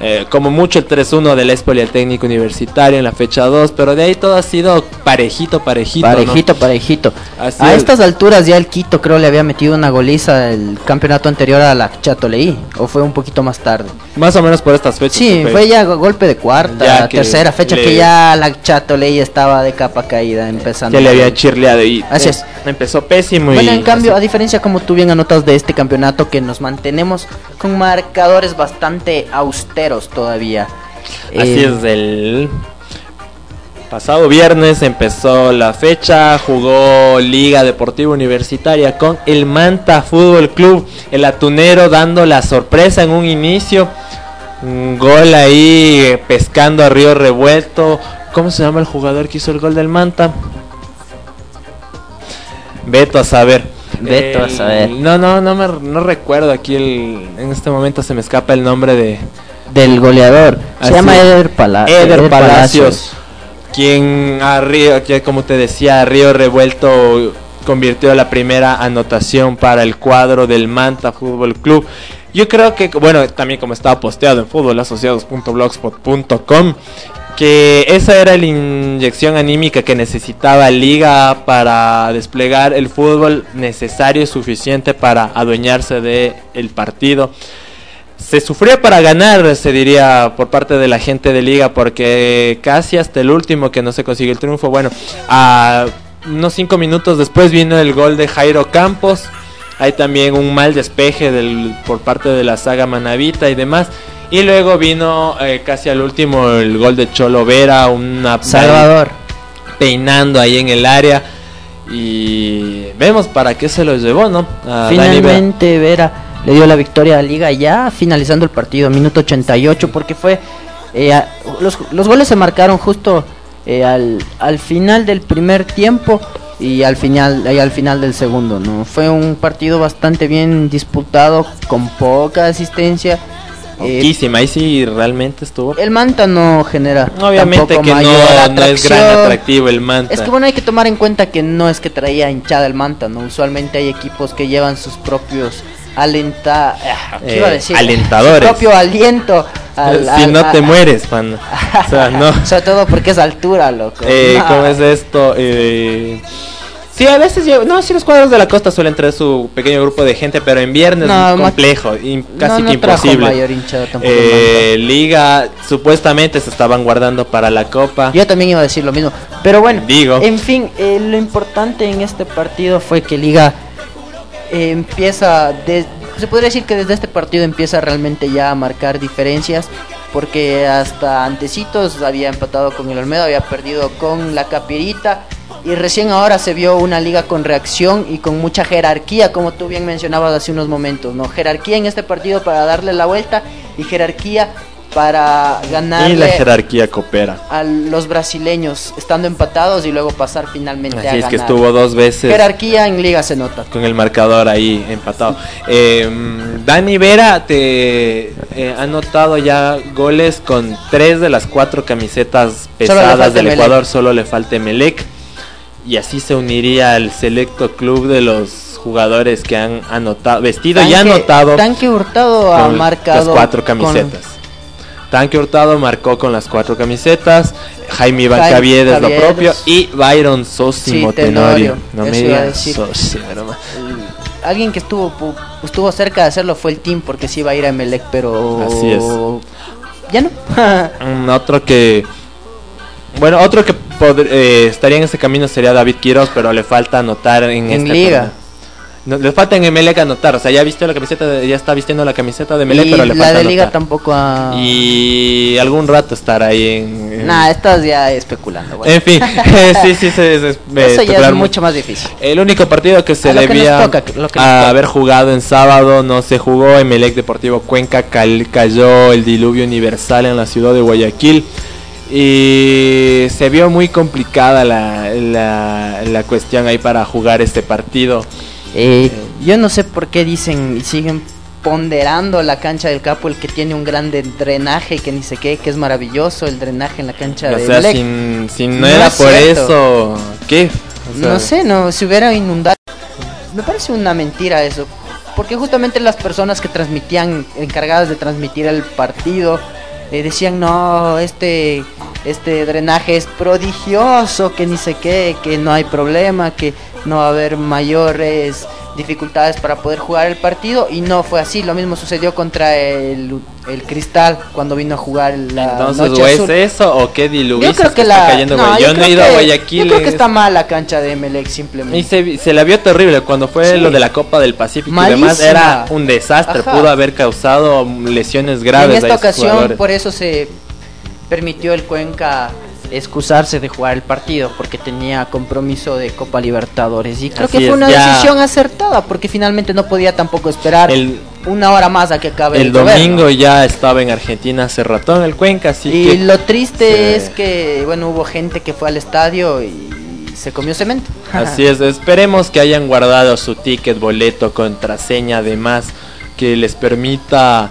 Eh, como mucho el 3-1 del ES Politécnico Universitario en la fecha 2. Pero de ahí todo ha sido parejito, parejito. ¿no? Parejito, parejito. Así a es. estas alturas ya el Quito creo le había metido una goliza el campeonato anterior a la Chatoleí. O fue un poquito más tarde. Más o menos por estas fechas. Sí, fue- ya go- golpe de cuarta, Ya tercera fecha le- que ya la Chatoleí estaba de capa caída empezando. que le había chirleado y Así eh, es. empezó pésimo Bueno, y en cambio, a diferencia como tú bien anotas de este campeonato que nos mantenemos con marcadores bastante austeros todavía. Así Eh, es, el pasado viernes empezó la fecha, jugó Liga Deportiva Universitaria con el Manta Fútbol Club, el atunero dando la sorpresa en un inicio, un gol ahí eh, pescando a Río Revuelto. ¿Cómo se llama el jugador que hizo el gol del Manta? Veto a saber. Veto a El- saber. No, no, no me no recuerdo aquí el, en este momento se me escapa el nombre de Del goleador. Así Se llama. Eder, Pala- Eder Palacios, quien a Río, que como te decía, a Río Revuelto convirtió la primera anotación para el cuadro del Manta Fútbol Club. Yo creo que, bueno, también como estaba posteado en fútbolasociados.blogspot.com, que esa era la inyección anímica que necesitaba Liga para desplegar el fútbol necesario y suficiente para adueñarse del el partido se sufría para ganar, se diría por parte de la gente de liga, porque casi hasta el último que no se consiguió el triunfo. Bueno, a unos cinco minutos después vino el gol de Jairo Campos. Hay también un mal despeje del, por parte de la saga Manavita y demás. Y luego vino eh, casi al último el gol de Cholo Vera, una Salvador. peinando ahí en el área. Y vemos para qué se lo llevó, ¿no? A. Finalmente Vera le dio la victoria a Liga ya finalizando el partido, minuto 88, porque fue... eh, a- los, los goles se marcaron justo eh, al, al final del primer tiempo y al final y al final del segundo, ¿no? Fue un partido bastante bien disputado, con poca asistencia. Eh, Poquísima, ahí sí realmente estuvo. el Manta no genera Obviamente que no, no es gran atractivo el Manta. Es que bueno, hay que tomar en cuenta que no es que traía hinchada el Manta, ¿no? Usualmente hay equipos que llevan sus propios alenta... ah, ¿qué Eh, iba a decir? alentadores. Su propio aliento. al- si al- no te mueres, pan. O sea, no. [laughs] Sobre todo porque es altura, loco. Eh, No. ¿Cómo es esto? Eh, sí, a veces yo, no, sí los cuadros de la costa suelen traer su pequeño grupo de gente, pero en viernes No, es complejo, y casi no, que imposible. mayor hinchada tampoco Eh, Liga supuestamente se estaban guardando para la copa. Yo también iba a decir lo mismo. Pero bueno, Digo. en fin, eh, lo importante en este partido fue que Liga empieza, de- se podría decir que desde este partido empieza realmente ya a marcar diferencias, porque hasta antecitos había empatado con el Olmedo, había perdido con la Capirita, y recién ahora se vio una liga con reacción y con mucha jerarquía, como tú bien mencionabas hace unos momentos, ¿no? Jerarquía en este partido para darle la vuelta y jerarquía para ganarle Y la jerarquía coopera. a los brasileños estando empatados y luego pasar finalmente a Así es ganar. que estuvo dos veces Jerarquía en liga se nota. con el marcador ahí empatado. Eh, Dani Vera te eh, ha anotado ya goles con tres de las cuatro camisetas pesadas del. Ecuador, solo le falta Melec y así se uniría al selecto club de los jugadores que han anotado, vestido y anotado Tanque Hurtado ha marcado las cuatro con- camisetas. Tanque Hurtado marcó con las cuatro camisetas. Jaime Iván Jaime Caviedes lo propio. Y Byron Sosimo Sí, Tenorio. No me digas. Sosimo, hermano. Alguien que estuvo estuvo cerca de hacerlo fue el team porque sí iba a ir a Melec, pero Así es. ya no. [laughs] Mm, otro que. Bueno, otro que eh, estaría en ese camino sería David Quiroz, pero le falta anotar en, En este liga. torneo. No, les falta en Emelec anotar, o sea, ya vistió la camiseta, de- ya está vistiendo la camiseta de Emelec, y pero le la falta de Liga anotar. tampoco ha... Y algún rato estar ahí en... en- Nah, estás ya especulando. bueno. En fin, [laughs] [laughs] sí, sí, es- Eso ya es mucho más difícil. El único partido que se A que debía toca, que a haber jugado en sábado no se jugó. Emelec Deportivo Cuenca cal- cayó el diluvio universal en la ciudad de Guayaquil. Y se vio muy complicada la, la, la cuestión ahí para jugar este partido. Eh, yo no sé por qué dicen y siguen ponderando la cancha del Capo, el que tiene un gran de- drenaje, que ni sé qué, que es maravilloso el drenaje en la cancha O de sea, Emelec. sin, si no, No era es por cierto. eso, ¿qué? O sea, No sé, no, si hubiera inundado. Me parece una mentira eso. Porque justamente las personas que transmitían, encargadas de transmitir el partido, eh, decían, no, este, este drenaje es prodigioso, que ni sé qué, que no hay problema, que no va a haber mayores dificultades para poder jugar el partido. Y no fue así, lo mismo sucedió contra el, el Cristal cuando vino a jugar la Entonces, Noche o es eso o qué creo que, está la, cayendo. no, güey. yo, no he ido a que- Guayaquil. Yo creo en que es- está mal la cancha de Emelec simplemente. Y se, se la vio terrible cuando fue Sí. lo de la Copa del Pacífico y Malísima. demás. Era un desastre, Ajá. pudo haber causado lesiones Y graves. en a esta ocasión, jugadores. por eso se permitió el Cuenca excusarse de jugar el partido porque tenía compromiso de Copa Libertadores y creo Así que fue es, una ya- decisión acertada porque finalmente no podía tampoco esperar El- una hora más a que acabe El gobierno. domingo ya estaba en Argentina hace ratón el Cuenca, así y que lo triste es que bueno hubo gente que fue al estadio y se comió cemento [laughs] así es. Esperemos que hayan guardado su ticket, boleto, contraseña, además que les permita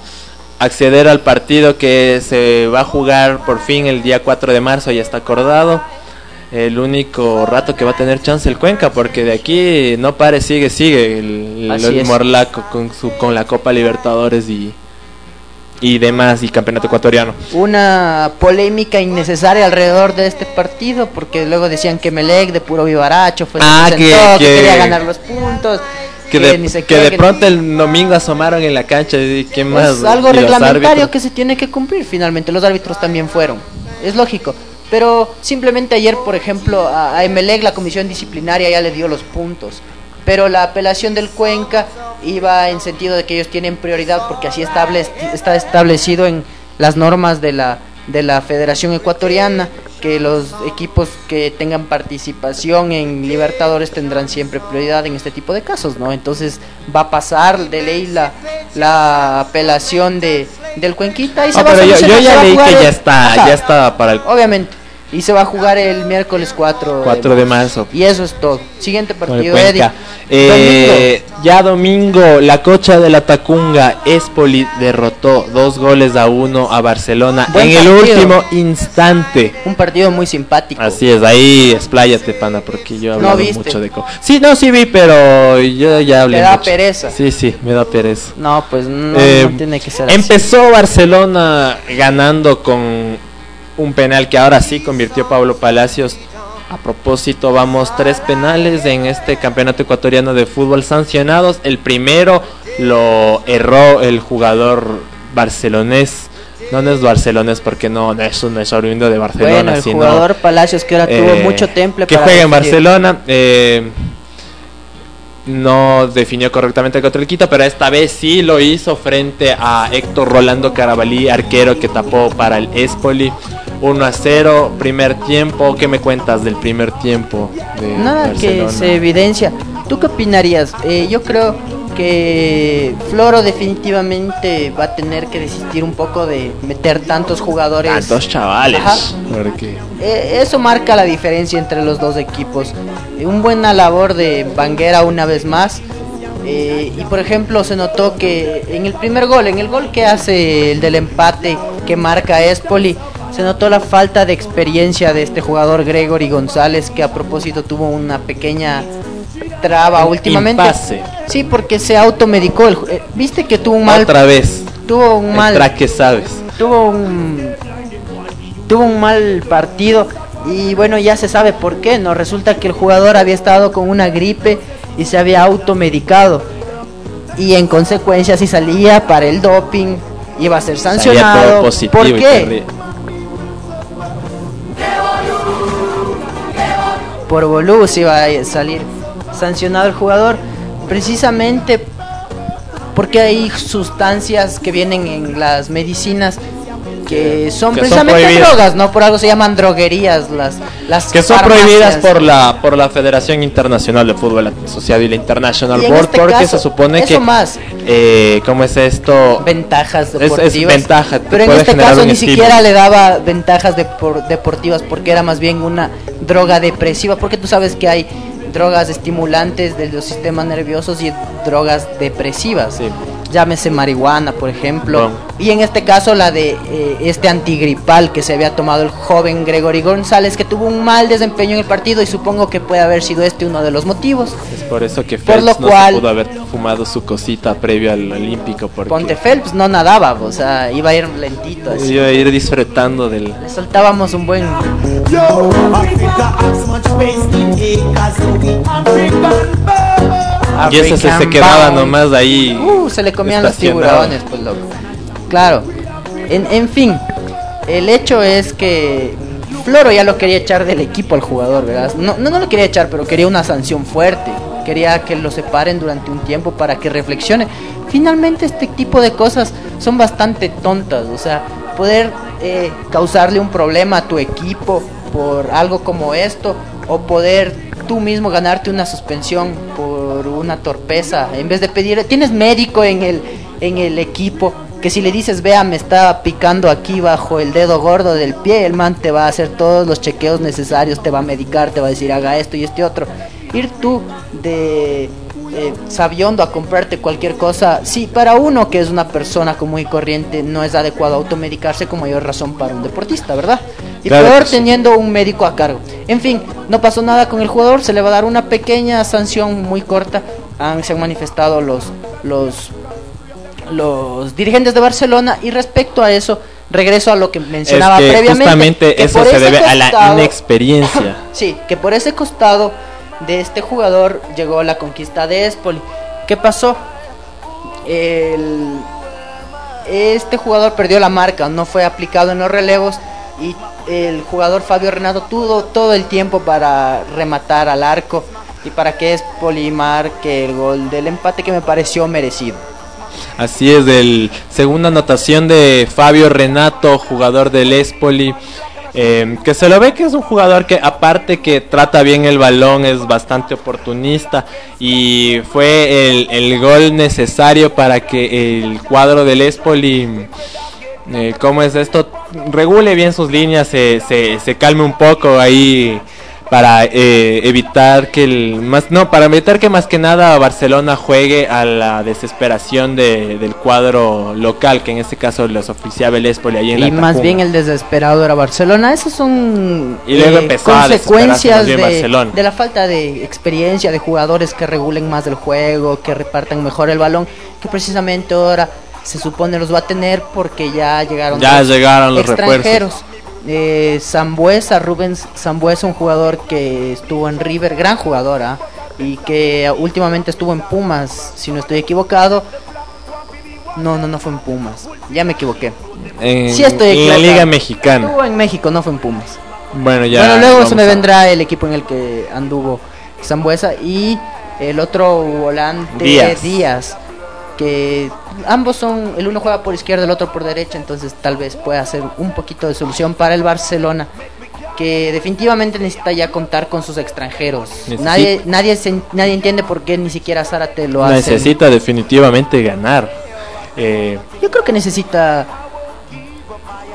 acceder al partido que se va a jugar por fin el día 4 de marzo, ya está acordado. El único rato que va a tener chance el Cuenca, porque de aquí no pare, sigue, sigue el, el. Morlaco con, su, con la Copa Libertadores y, y demás, y Campeonato Ecuatoriano. una polémica innecesaria alrededor de este partido porque luego decían que Melec de puro vivaracho fue el Ah, que- quería ganar los puntos Que de, que de pronto el domingo asomaron en la cancha y qué más. es algo reglamentario árbitros. que se tiene que cumplir. Finalmente los árbitros también fueron. Es lógico. Pero simplemente ayer por ejemplo a, a Emelec la comisión disciplinaria ya le dio los puntos. Pero la apelación del Cuenca iba en sentido de que ellos tienen prioridad porque así estable, está establecido en las normas de la de la Federación Ecuatoriana que los equipos que tengan participación en Libertadores tendrán siempre prioridad en este tipo de casos, ¿no? Entonces va a pasar de ley la, la apelación de del Cuenquita y se Ah, va a pero yo, ya leí que ya está, ya está para el Obviamente. Y se va a jugar el miércoles 4, 4 de marzo. Y eso es todo. Siguiente partido. Eddie. Eh, ya domingo, la cocha de la Tacunga, Espoli, derrotó dos goles a uno a Barcelona Buen en el último instante. Un partido muy simpático. Así es, ahí expláyate, pana, porque yo he No hablado viste. mucho de... co- Sí, no, sí vi, pero yo ya hablé Te da mucho. pereza. Sí, sí, me da pereza. No, pues no, Eh, no tiene que ser así. Empezó Barcelona ganando con un penal que ahora sí convirtió Pablo Palacios. A propósito, vamos tres penales en este campeonato ecuatoriano de fútbol sancionados. El primero lo erró el jugador barcelonés. No, no es barcelonés porque no, no es, no es oriundo de Barcelona, Bueno, el sino jugador Palacios que ahora tuvo eh, mucho temple que para juega en. Barcelona eh, no definió correctamente contra el Quito pero esta vez sí lo hizo frente a Héctor Rolando Carabalí arquero que tapó para el Espoli 1 a 0 primer tiempo ¿qué me cuentas del primer tiempo de Nada que se evidencia. ¿Tú qué opinarías? Eh, yo creo que Floro definitivamente va a tener que desistir un poco de meter tantos jugadores. tantos chavales Ajá. porque Eh, eso marca la diferencia entre los dos equipos. Eh, un buena labor de Banguera una vez más. Eh, y por ejemplo se notó que en el primer gol, en el gol que hace el del empate que marca Espoli, se notó la falta de experiencia de este jugador Gregory González que a propósito tuvo una pequeña traba Un últimamente. Sí, porque se automedicó. El, eh, Viste que tuvo un mal, otra vez tuvo un mal, el traque sabes tuvo un tuvo un mal partido y bueno ya se sabe por qué no resulta que el jugador había estado con una gripe y se había automedicado y en consecuencia si salía para el doping iba a ser sancionado todo positivo ¿por qué? por Bolú se iba a salir sancionado el jugador precisamente porque hay sustancias que vienen en las medicinas que son Que precisamente drogas, ¿no? Por algo se llaman droguerías las las que son farmacias. prohibidas por la por la Federación Internacional de Fútbol Asociado y la International Y Board este porque caso, se supone eso que más. eh, cómo es esto ventajas Es- es deportivas. ventaja, pero en este caso ni estímulo. siquiera le daba ventajas depor- deportivas porque era más bien una droga depresiva, porque tú sabes que hay drogas estimulantes de los sistemas nerviosos y drogas depresivas. Llámese marihuana, por ejemplo. Bueno. Y en este caso la de eh, este antigripal que se había tomado el joven Gregory González, que tuvo un mal desempeño en el partido y supongo que puede haber sido este uno de los motivos. es por eso que Por Phelps lo no cual- se pudo haber fumado su cosita previo al olímpico porque Ponte Phelps no nadaba, o sea, iba a ir lentito. así. iba a ir disfrutando del Le soltábamos un buen Yo, Africa y ese se, se quedaba nomás ahí Uh, se le comían los tiburones, pues loco. Claro. En, en fin, el hecho es que Floro ya lo quería echar del equipo al jugador, ¿verdad? No, no, no lo quería echar, pero quería una sanción fuerte. Quería que lo separen durante un tiempo para que reflexione. Finalmente este tipo de cosas son bastante tontas. O sea, poder eh, causarle un problema a tu equipo por algo como esto o poder tú mismo ganarte una suspensión por una torpeza en vez de pedir tienes médico en el en el equipo que si le dices vea me está picando aquí bajo el dedo gordo del pie el man te va a hacer todos los chequeos necesarios te va a medicar te va a decir haga esto y este otro ir tú de eh, sabiondo a comprarte cualquier cosa sí para uno que es una persona común y corriente no es adecuado automedicarse con mayor razón para un deportista verdad y Claro peor teniendo un médico a cargo. En fin, no pasó nada con el jugador, se le va a dar una pequeña sanción muy corta. Han, se han manifestado los, los, los dirigentes de Barcelona y respecto a eso, regreso a lo que mencionaba es que previamente. justamente que eso se debe a la costado- inexperiencia [coughs] Sí, que por ese costado de este jugador llegó la conquista de Espoli. ¿Qué pasó? El, este jugador perdió la marca, no fue aplicado en los relevos y el jugador Fabio Renato tuvo todo el tiempo para rematar al arco y para que Espoli marque el gol del empate que me pareció merecido. Así es, del segunda anotación de Fabio Renato, jugador del Espoli, eh, que se lo ve que es un jugador que aparte que trata bien el balón, es bastante oportunista y fue el, el gol necesario para que el cuadro del Espoli, eh, ¿cómo es esto? Regule bien sus líneas, se, se, se calme un poco ahí para eh, evitar que el más no para evitar que más que nada Barcelona juegue a la desesperación de- del cuadro local que en este caso los oficiaba el Espoli ahí en la Y más bien el desesperado era Barcelona. Esas son eh, Y luego desesperarse consecuencias de, Barcelona. de la falta de experiencia de jugadores que regulen más el juego, que repartan mejor el balón, que precisamente ahora se supone los va a tener porque ya llegaron Ya dos llegaron los extranjeros. Eh, Zambuesa, Rubén Zambuesa, un jugador que estuvo en River, gran jugador, ¿ah? y que últimamente estuvo en Pumas, si no estoy equivocado. No, no, no fue en Pumas. Ya me equivoqué. en, Sí estoy en la. Liga Mexicana Estuvo en México, no fue en Pumas. bueno ya bueno, luego se me a- vendrá el equipo en el que anduvo Zambuesa y el otro volante Díaz. Díaz. Que ambos son, el uno juega por izquierda, el otro por derecha, entonces tal vez pueda ser un poquito de solución para el Barcelona, que definitivamente necesita ya contar con sus extranjeros. Necesita- Nadie, nadie, se- nadie entiende por qué ni siquiera Zárate lo hace. necesita definitivamente ganar eh, Yo creo que necesita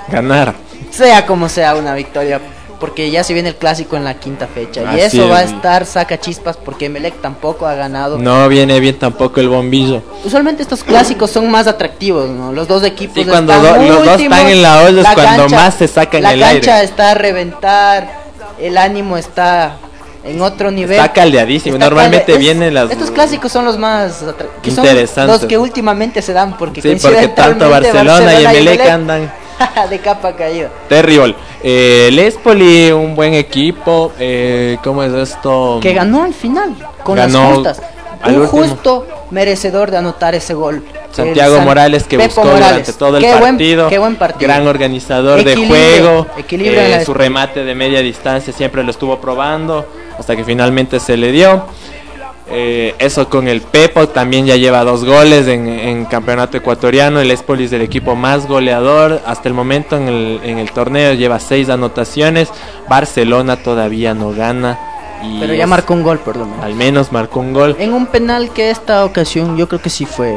ganar sea como sea una victoria porque ya se viene el clásico en la quinta fecha y eso va a es. estar saca chispas porque Melec tampoco ha ganado. no viene bien tampoco el bombillo Usualmente estos clásicos son más atractivos, ¿no? Los dos equipos Sí, cuando están do- los dos están en la olla es la cuando más se sacan la el cancha aire. está a reventar, el ánimo está en otro nivel. Está caldeadísimo. Está Normalmente calde- vienen las Estos clásicos son los más atra- que son Interesantes. los que últimamente se dan porque Sí, porque tanto coincidentalmente Barcelona y Emelec andan [laughs] de capa caída. terrible. Eh, el Espoli, un buen equipo. Eh, ¿Cómo es esto? que ganó al final con Ganó las justas. Un último. justo merecedor de anotar ese gol. Santiago San- Morales que Pepo buscó Morales. durante todo el buen- partido. qué buen partido. Gran organizador de juego. equilibrio eh, su remate de media distancia siempre lo estuvo probando hasta que finalmente se le dio. Eh, eso con el Pepo también ya lleva dos goles en, en campeonato ecuatoriano. El Espolis del equipo más goleador hasta el momento en el, en el torneo lleva seis anotaciones. Barcelona todavía no gana. Y Pero ya es- marcó un gol, por lo menos. Al menos marcó un gol. En un penal que esta ocasión yo creo que sí fue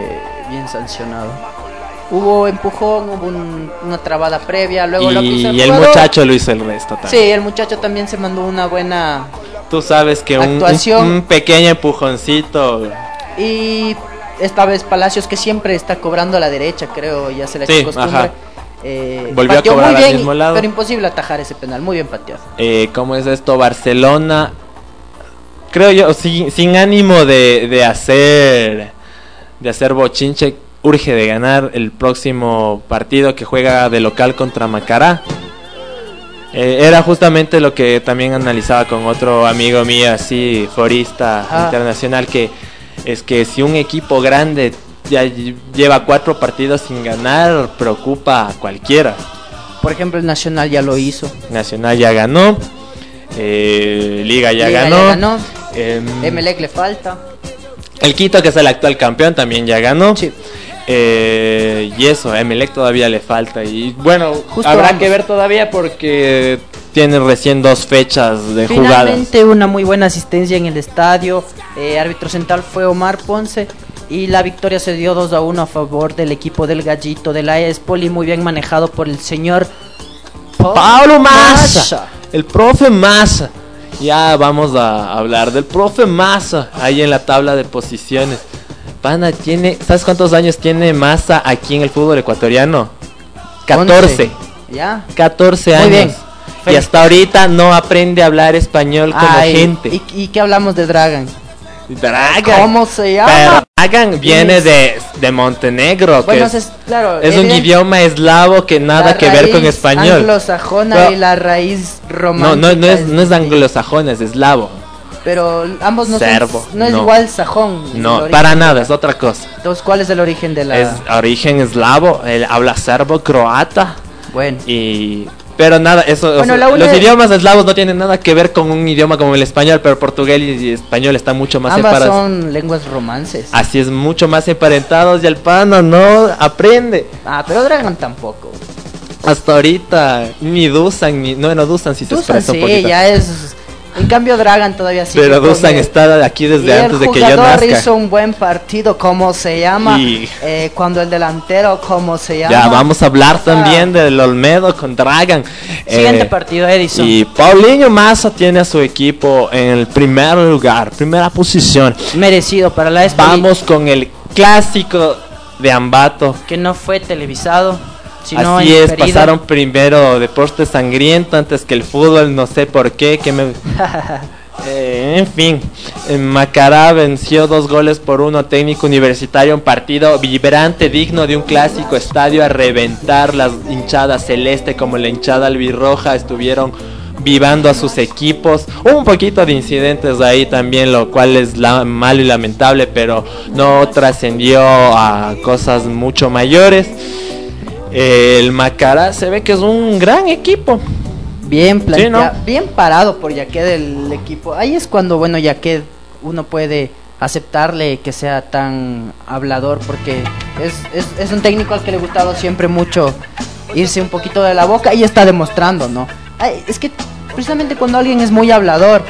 bien sancionado. Hubo empujón, hubo un- una trabada previa, luego lo que hizo Y el jugador- muchacho lo hizo el resto también. Sí, el muchacho también se mandó una buena Tú sabes que un, un- Actuación. un pequeño empujoncito. Y esta vez Palacios que siempre está cobrando a la derecha, creo, ya se le Sí, ajá. eh, Volvió a cobrar muy al mismo lado. pero imposible atajar ese penal, muy bien pateado. Eh, ¿Cómo es esto? Barcelona. Creo yo, sin, sin ánimo de, de hacer de hacer bochinche, urge de ganar el próximo partido que juega de local contra Macará. Eh, era justamente lo que también analizaba con otro amigo mío, así, forista Ah. internacional, que es que si un equipo grande ya lle- lleva cuatro partidos sin ganar, preocupa a cualquiera. Por ejemplo, el Nacional ya lo hizo. Nacional ya ganó, eh, Liga ya Liga ganó, ya ganó. em, Emelec le falta. el Quito que es el actual campeón también ya ganó. Sí. Eh, y eso, a Emelec todavía le falta. Y bueno, Justo habrá ambos. que ver todavía porque tiene recién dos fechas de jugadas. Finalmente una muy buena asistencia en el estadio. Eh, árbitro central fue Omar Ponce. Y la victoria se dio 2 a 1 a favor del equipo del Gallito de la Espoli, muy bien manejado por el señor Pablo Massa, Massa. el profe Massa. Ya vamos a hablar del profe Massa ahí en la tabla de posiciones. Pana tiene, ¿sabes cuántos años tiene Massa aquí en el fútbol ecuatoriano? 14. 11. ¿Ya? 14 Muy años. bien. Y hasta ahorita no aprende a hablar español como Ay, gente. ¿y, y qué hablamos de Dragan? Dragan. ¿Cómo se Pero llama? Dragan viene de, de Montenegro, que Bueno, es, es, claro, es un idioma eslavo que nada que ver con español. anglosajona Pero- y la raíz No, romántica. no, no es, no es anglosajón, es eslavo. Pero ambos no, son- Serbo, no es no. igual sajón. No, para nada, es otra cosa. Entonces, ¿cuál es el origen de la...? Es origen eslavo, él habla serbo, croata Bueno, y... Pero nada, eso, o sea, los idiomas eslavos no tienen nada que ver con un idioma como el español, pero portugués y español están mucho más ambas separados. son lenguas romances. Así es, mucho más emparentados y el pano no aprende. Ah, pero Dragan tampoco. Hasta ahorita ni Dusan, ni... No, no Dusan si se expresa un sí, poquito. ya es... En cambio, Dragan todavía sí. pero Dusan está aquí desde el antes de que yo jugador nazca. hizo un buen partido, ¿cómo se llama? Y- Eh, cuando el delantero, ¿cómo se llama? Ya vamos a hablar también del Olmedo con Dragan. Siguiente Eh, partido, Edison. Y Paulinho Massa tiene a su equipo en el primer lugar, primera posición. Merecido para la Espoli, Vamos con el clásico de Ambato. que no fue televisado, sino Así es, pasaron primero Deporte Sangriento antes que el fútbol, no sé por qué, que me... [laughs] Eh, en fin, eh, Macará venció dos goles por uno técnico universitario, un partido vibrante, digno de un clásico estadio a reventar las hinchadas celeste como la hinchada albirroja estuvieron vivando a sus equipos. Hubo un poquito de incidentes ahí también, lo cual es la- malo y lamentable, pero no trascendió a cosas mucho mayores. El Macará se ve que es un gran equipo. Bien plantea- Sí, ¿no? bien parado por Yaqued del equipo. Ahí es cuando, bueno, Yaqued uno puede aceptarle que sea tan hablador porque es, es, es un técnico al que le ha gustado siempre mucho irse un poquito de la boca y está demostrando, ¿no? Ay, es que precisamente cuando alguien es muy hablador,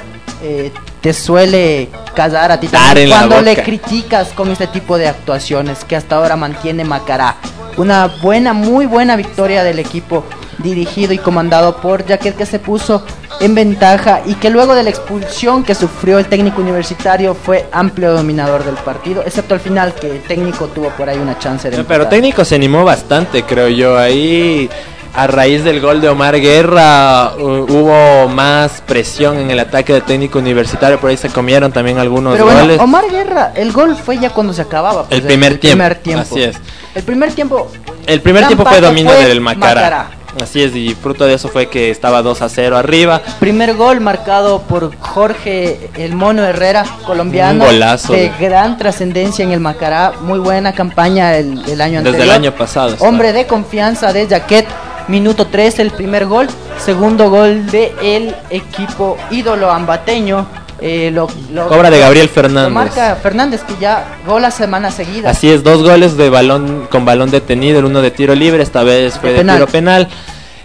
eh, te suele casar a ti también cuando le criticas con este tipo de actuaciones que hasta ahora mantiene Macará. Una buena, muy buena victoria del equipo dirigido y comandado por Jaquet que se puso en ventaja y que luego de la expulsión que sufrió el técnico universitario fue amplio dominador del partido, excepto al final que el técnico tuvo por ahí una chance de... Pero técnico se animó bastante, creo yo. Ahí, a raíz del gol de Omar Guerra, hu- hubo más presión en el ataque de técnico universitario. Por ahí se comieron también algunos Pero bueno, goles. Omar Guerra, el gol fue ya cuando se acababa. pues, El primer tiempo, primer tiempo. así es. El primer tiempo El primer tiempo fue dominio fue del Macara. Macará. Así es, y fruto de eso fue que estaba 2 a 0 arriba. Primer gol marcado por Jorge el Mono Herrera, colombiano. Un golazo. De gran trascendencia en el Macará. Muy buena campaña el, el año Desde anterior. el año pasado. está. Hombre de confianza de Jaquet. Minuto 3, el primer gol. Segundo gol de el equipo ídolo ambateño. Eh, lo, lo- Cobra de Gabriel Fernández. marca Fernández que ya gol la semana seguida. Así es, dos goles de balón con balón detenido, el uno de tiro libre, esta vez fue De de, penal. tiro penal.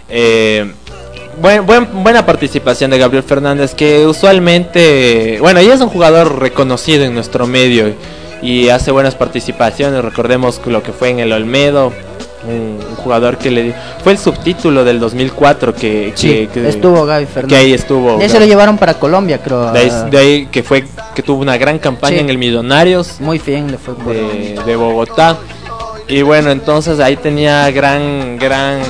Eh, buen, buen- buena participación de Gabriel Fernández, que usualmente, bueno, ella es un jugador reconocido en nuestro medio y hace buenas participaciones. Recordemos lo que fue en el Olmedo, un, un jugador que le fue el subtítulo del 2004 que, Sí, que- que- estuvo Gaby Fernández. que ahí estuvo. Ya se lo llevaron para Colombia, creo. de ahí, ah, de ahí que fue que tuvo una gran campaña Sí. en el Millonarios Muy bien le fue por de, de Bogotá. Y bueno, entonces ahí tenía gran, gran...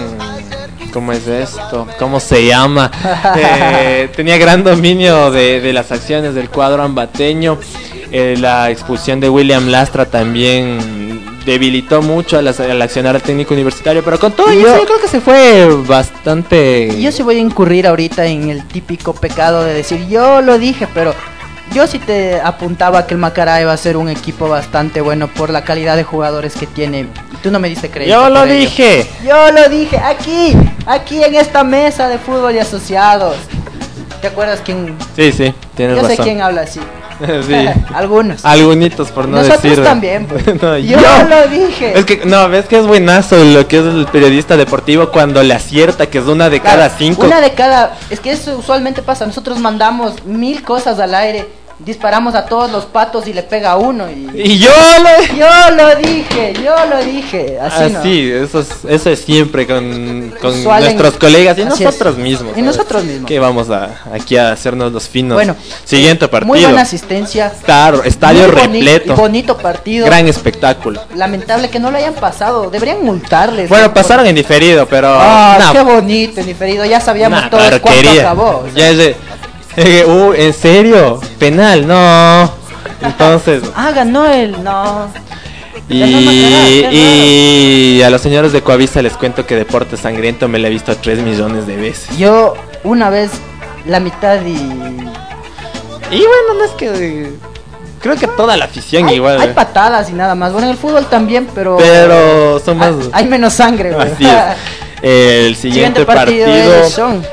¿Cómo es esto? ¿Cómo se llama? [laughs] Eh, tenía gran dominio de, de las acciones del cuadro ambateño. Eh, la expulsión de William Lastra también debilitó mucho al, al accionar al técnico universitario, pero con todo Y eso yo- creo que se fue bastante... Yo sí voy a incurrir ahorita en el típico pecado de decir, yo lo dije, pero yo sí te apuntaba que el Macará iba a ser un equipo bastante bueno por la calidad de jugadores que tiene. Y tú no me diste crédito. Yo lo ello. dije. Yo lo dije, aquí, aquí en esta mesa de fútbol y asociados. ¿Te acuerdas quién? Sí, sí, tienes yo razón. sé quién habla así. [laughs] sí. [laughs] Algunos. Algunitos por no Nosotros decir. también, pues. [laughs] No, yo, lo dije. Es que, no, ves que es buenazo lo que es el periodista deportivo cuando le acierta que es una de Claro, cada cinco. Una de cada. Es que eso usualmente pasa. Nosotros mandamos mil cosas al aire, disparamos a todos los patos y le pega a uno. Y, Y yo lo... yo lo dije, yo lo dije. Así, Así, ¿no? eso es, eso es siempre con, con en- nuestros colegas y nosotros es. mismos. Y nosotros mismos. Que vamos a, aquí a hacernos los finos. Bueno, Siguiente partido. Muy buena asistencia. Claro, estadio muy repleto. Bonito partido. Gran espectáculo. Lamentable que no lo hayan pasado. Deberían multarles. Bueno, ¿no? pasaron en diferido, pero... Ah, no, qué bonito, diferido. Ya sabíamos Una todos cuánto acabó. Ya es de- [laughs] uh, ¿en serio? Penal, no. Entonces, Ah, ganó el. No. y, y a los señores de Coavisa les cuento que Deporte Sangriento me lo he visto 3 millones de veces. Yo una vez la mitad y Y bueno, no es que. Creo que toda la afición hay, igual. hay ¿eh? patadas y nada más. Bueno, en el fútbol también, pero Pero son más. hay, hay menos sangre. güey. Así es. [laughs] El siguiente, Siguiente partido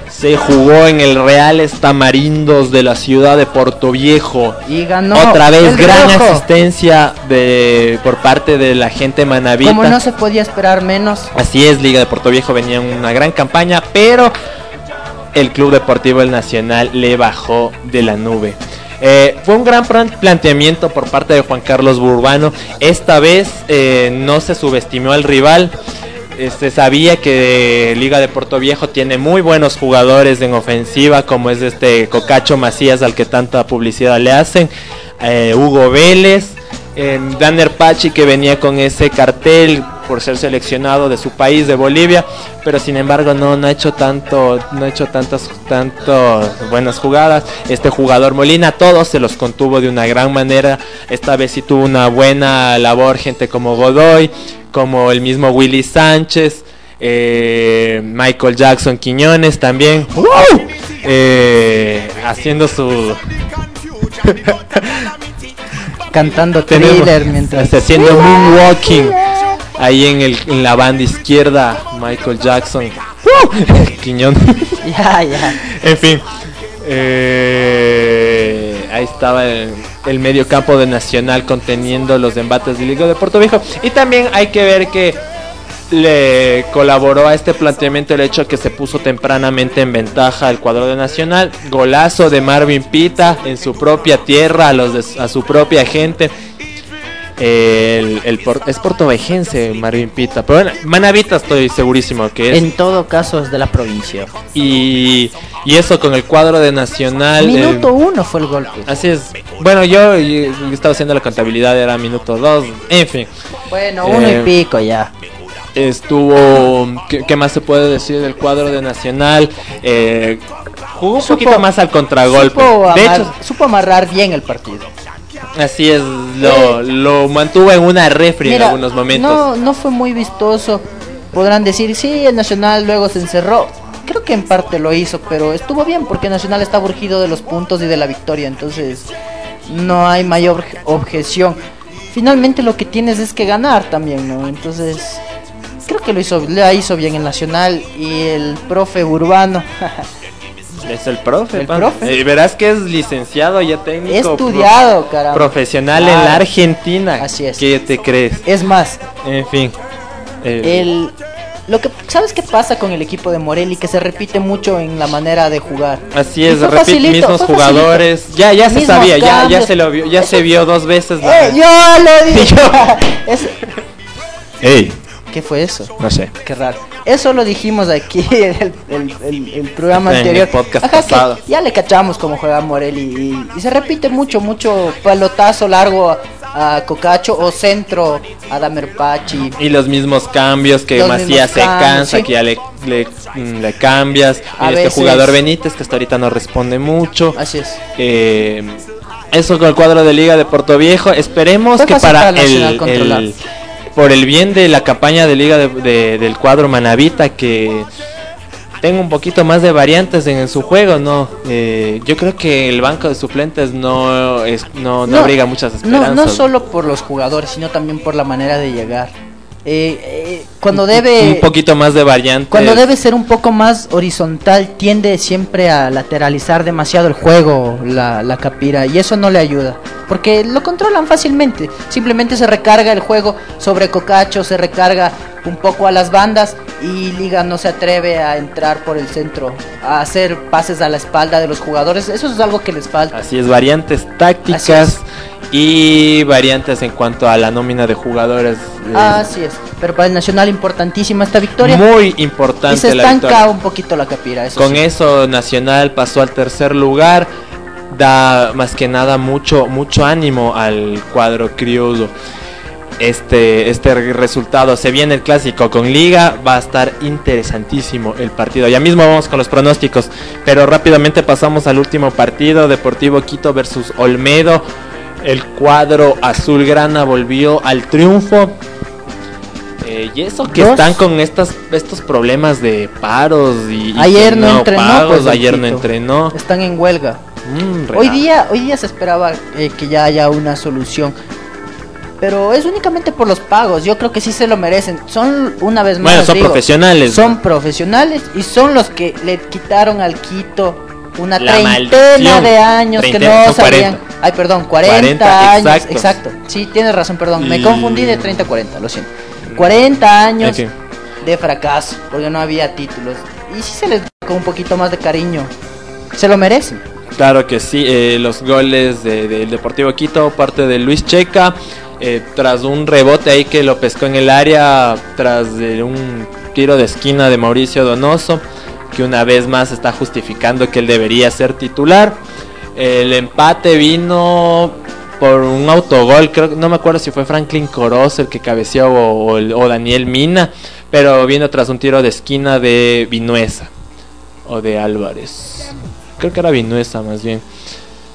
se jugó en el Real Tamarindos de la ciudad de Puerto Viejo. Y ganó. Otra vez gran rojo. asistencia de por parte de la gente manavita. Como no se podía esperar menos. Así es, Liga de Puerto Viejo venía en una gran campaña, pero el Club Deportivo El Nacional le bajó de la nube. Eh, fue un gran plan- planteamiento por parte de Juan Carlos Burbano. Esta vez eh, no se subestimó al rival. Se sabía que Liga de Puerto Viejo tiene muy buenos jugadores en ofensiva, como es este Cocacho Macías al que tanta publicidad le hacen, eh, Hugo Vélez, eh, Danner Pachi que venía con ese cartel por ser seleccionado de su país, de Bolivia, pero sin embargo no, no ha hecho tanto, no ha hecho tantas, tantas buenas jugadas. Este jugador Molina, todos se los contuvo de una gran manera. Esta vez sí tuvo una buena labor, gente como Godoy, como el mismo Willy Sánchez. eh, Michael Jackson Quiñones también ¡Wow! Eh, haciendo su [laughs] Cantando thriller mientras. está haciendo moonwalking ahí en, el, en la banda izquierda Michael Jackson [laughs] Quiñón Ya, ya. en fin eh, ahí estaba el, el medio campo de Nacional conteniendo los embates de Liga de Puerto Viejo y también hay que ver que le colaboró a este planteamiento el hecho que se puso tempranamente en ventaja el cuadro de Nacional. Golazo de Marvin Pita en su propia tierra, a, los de- a su propia gente. El, el por- es portovejense Marvin Pita, pero bueno, Manavita estoy segurísimo que es. En todo caso es de la provincia. Y, y eso con el cuadro de Nacional. Minuto eh, uno fue el golpe. así es. Bueno, yo, yo estaba haciendo la contabilidad, era minuto dos. En fin. Bueno, uno Eh, y pico ya. Estuvo. ¿qué, qué más se puede decir del cuadro de Nacional? Eh, jugó un Supo- poquito más al contragolpe. Supo, De amar- hecho, supo amarrar bien el partido. Así es, lo, lo mantuvo en una refri en Mira, algunos momentos. No, no fue muy vistoso. Podrán decir, sí, el Nacional luego se encerró. Creo que en parte lo hizo, pero estuvo bien porque Nacional estaba urgido de los puntos y de la victoria. Entonces, no hay mayor obje- objeción. Finalmente lo que tienes es que ganar también, ¿no? Entonces, creo que lo hizo, le hizo bien el Nacional y el profe Urbano. [laughs] Es el profe, El pan. profe. Eh, verás que es licenciado ya técnico. Estudiado, pro- caramba. Profesional en la Argentina. Así es. ¿Qué te crees? Es más, En fin. eh, el lo que sabes qué pasa con el equipo de Morelli que se repite mucho en la manera de jugar. Así Y es, repite facilito, mismos jugadores. Ya, ya se Mismos sabía, ya, ya se lo vio, ya se vio dos veces. ¡Eh, yo lo [laughs] dije! [laughs] Es- Ey, ¿Qué fue eso? no sé. Qué raro. Eso lo dijimos aquí [laughs] en el, el- el- el programa En el anterior. podcast Ajá, que pasado. ya le cachamos cómo juega Morelli y, y se repite mucho, mucho pelotazo largo a, a Cocacho o centro a Damer Pachi. Y los mismos cambios que Los Macías se cambios, cansa, sí. que ya le, le, mm, le cambias. A este veces. jugador Benítez que hasta ahorita no responde mucho. Así es. Eh, eso con el cuadro de Liga de Puerto Viejo. Esperemos que para el el, el- por el bien de la campaña de Liga de- de- del cuadro Manavita que tenga un poquito más de variantes en su juego, no. Eh, yo creo que el banco de suplentes no es no, no, abriga muchas esperanzas. No, no solo por los jugadores, sino también por la manera de llegar. Eh, eh, cuando debe un poquito más de variantes. cuando debe ser un poco más horizontal tiende siempre a lateralizar demasiado el juego la, la capira y eso no le ayuda porque lo controlan fácilmente simplemente se recarga el juego sobre Cocacho se recarga un poco a las bandas y Liga no se atreve a entrar por el centro a hacer pases a la espalda de los jugadores eso es algo que les falta Así es, variantes tácticas. Y variantes en cuanto a la nómina de jugadores. eh, así es pero para el Nacional importantísima esta victoria muy y se importante la estanca un poquito la capira eso Con sí. eso Nacional pasó al tercer lugar. Da más que nada mucho mucho ánimo al cuadro criollo. Este este re- resultado se viene el clásico con Liga, va a estar interesantísimo el partido. Ya mismo vamos con los pronósticos, pero rápidamente pasamos al último partido, Deportivo Quito versus Olmedo. El cuadro azulgrana volvió al triunfo. Eh, y eso que Dos. están con estas estos problemas de paros y, y Ayer no entrenó, pagos, pues, ayer no entrenó. están en huelga Mm, Hoy día, hoy día se esperaba eh, que ya haya una solución. Pero es únicamente por los pagos. Yo creo que sí se lo merecen. Son una vez más. Bueno, son digo, profesionales. Son profesionales y son los que le quitaron al Quito una La treintena de años que no sabían. 40. Ay, perdón, 40, 40, años. exacto. Exacto. Sí, tienes razón, perdón. Me confundí de 30 a 40, lo siento. 40 años de fracaso porque no había títulos. Y si se les da con un poquito más de cariño, se lo merecen. Claro que sí, eh, los goles de- del Deportivo Quito, parte de Luis Checa, eh, tras un rebote ahí que lo pescó en el área, tras de un tiro de esquina de Mauricio Donoso, que una vez más está justificando que él debería ser titular. El empate vino por un autogol, creo no me acuerdo si fue Franklin Coroz el que cabeceó o Daniel Mina, pero vino tras un tiro de esquina de Vinuesa o de Álvarez. Creo que era Vinuesa más bien.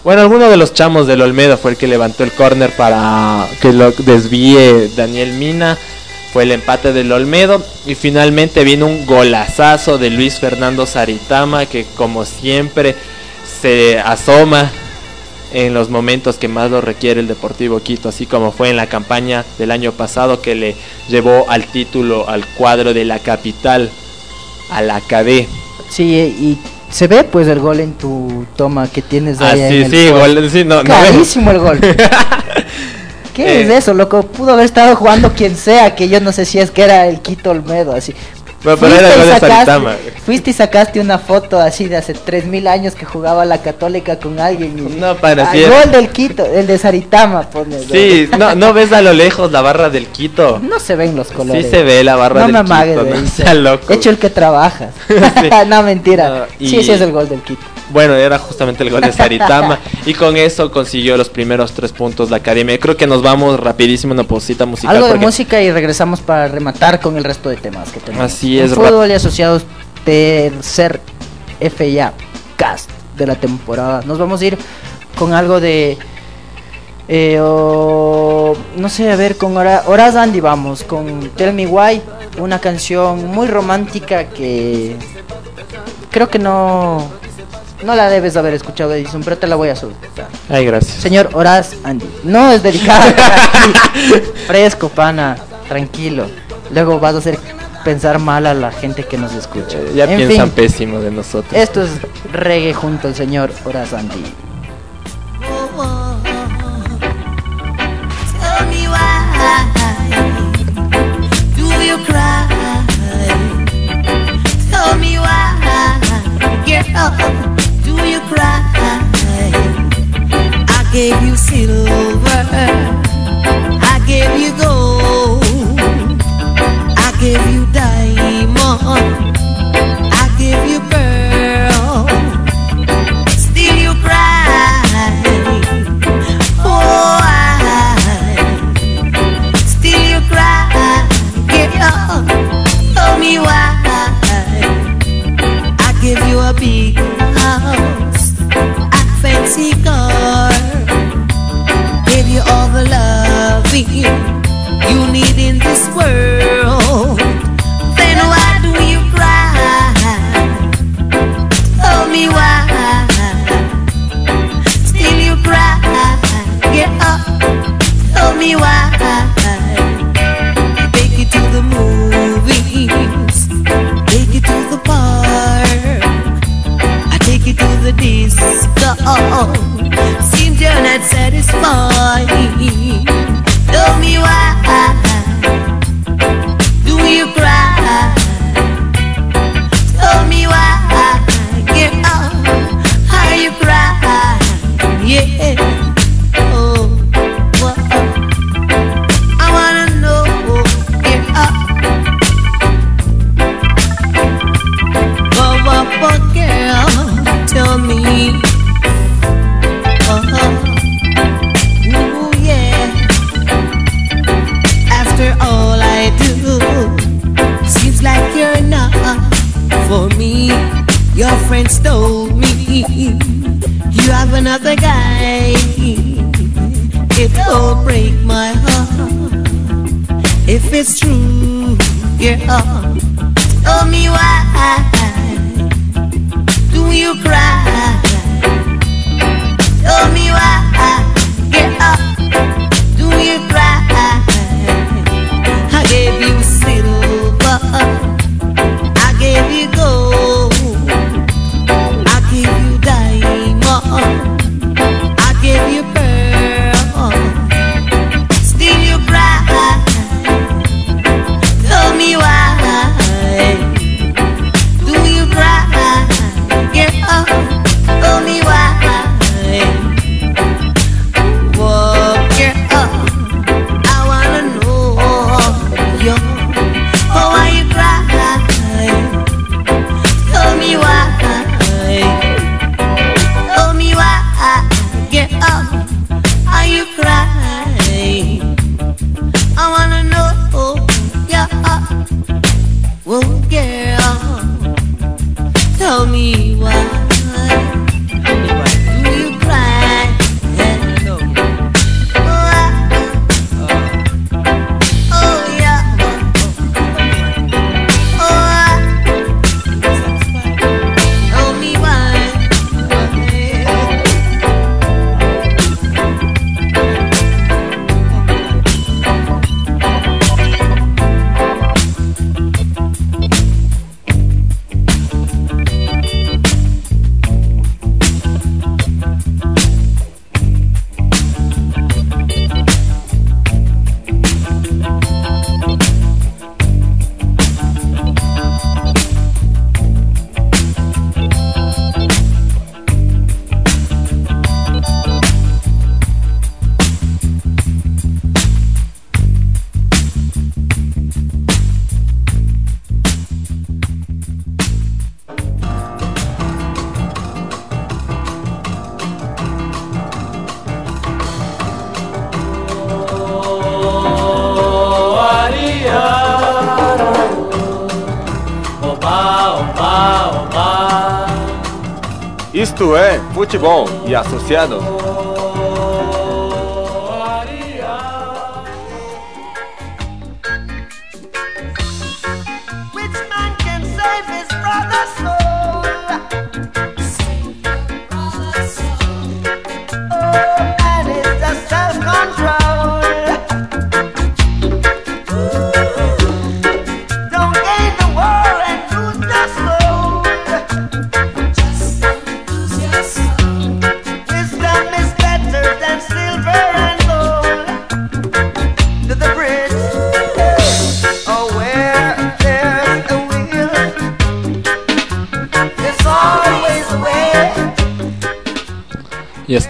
Bueno, alguno de los chamos del Olmedo fue el que levantó el córner para que lo desvíe Daniel Mina. Fue el empate del Olmedo. Y finalmente vino un golazazo de Luis Fernando Saritama que como siempre se asoma en los momentos que más lo requiere el Deportivo Quito, así como fue en la campaña del año pasado que le llevó al título al cuadro de la capital, a la KD. Sí, y se ve pues el gol en tu toma que tienes Ah, ahí en sí, el sí, gol, sí, no, no, Clarísimo el gol. [laughs] ¿Qué Eh. es eso, loco? Pudo haber estado jugando quien sea, que yo no sé si es que era el Quito Olmedo, así. Pero, pero era el Fuiste gol y de sacaste- Saritama. Fuiste y sacaste una foto así de hace 3000 años que jugaba la Católica con alguien. Y, No pareciera. Ah, gol del Quito, el de Saritama, pone. Sí, no, no ves a lo lejos la barra del Quito. No se ven los colores. Sí se ve la barra no del me amagues Quito, no sea loco. Hecho el que trabaja. [laughs] Sí. [laughs] no, mentira. No, y- Sí, sí es el gol del Quito. Bueno, era justamente el gol de Saritama [laughs] y con eso consiguió los primeros tres puntos la academia. Creo que nos vamos rapidísimo una posita musical. Algo de música y regresamos para rematar con el resto de temas que tenemos. Así Es, Fútbol y asociados tercer FIA cast de la temporada. Nos vamos a ir con algo de eh, no sé, a ver, con Hora- Horas Andy vamos, con Tell Me Why, una canción muy romántica que creo que no no la debes haber escuchado Edison, pero te la voy a soltar. Ay, gracias. Señor Horaz Andy. No es ti. [laughs] Fresco, pana. Tranquilo. Luego vas a hacer. Pensar mal a la gente que nos escucha. Eh, Ya En piensan fin, pésimo de nosotros. Esto es reggae junto al señor Orazandi. Tell me why do you cry? Tell me why, girl, do you cry? I gave you silver, I gave you gold, I gave you diamond, I gave you pearl. Still you cry. Oh, I still you cry. Girl, tell me why. I give you a big house, a fancy car, give you all the loving you need in this world. The disco. Seems you're not satisfied. Tell me why. Guy. It'll break my heart if it's true. Tell oh, me why do you cry? Tell me why, girl, do associado.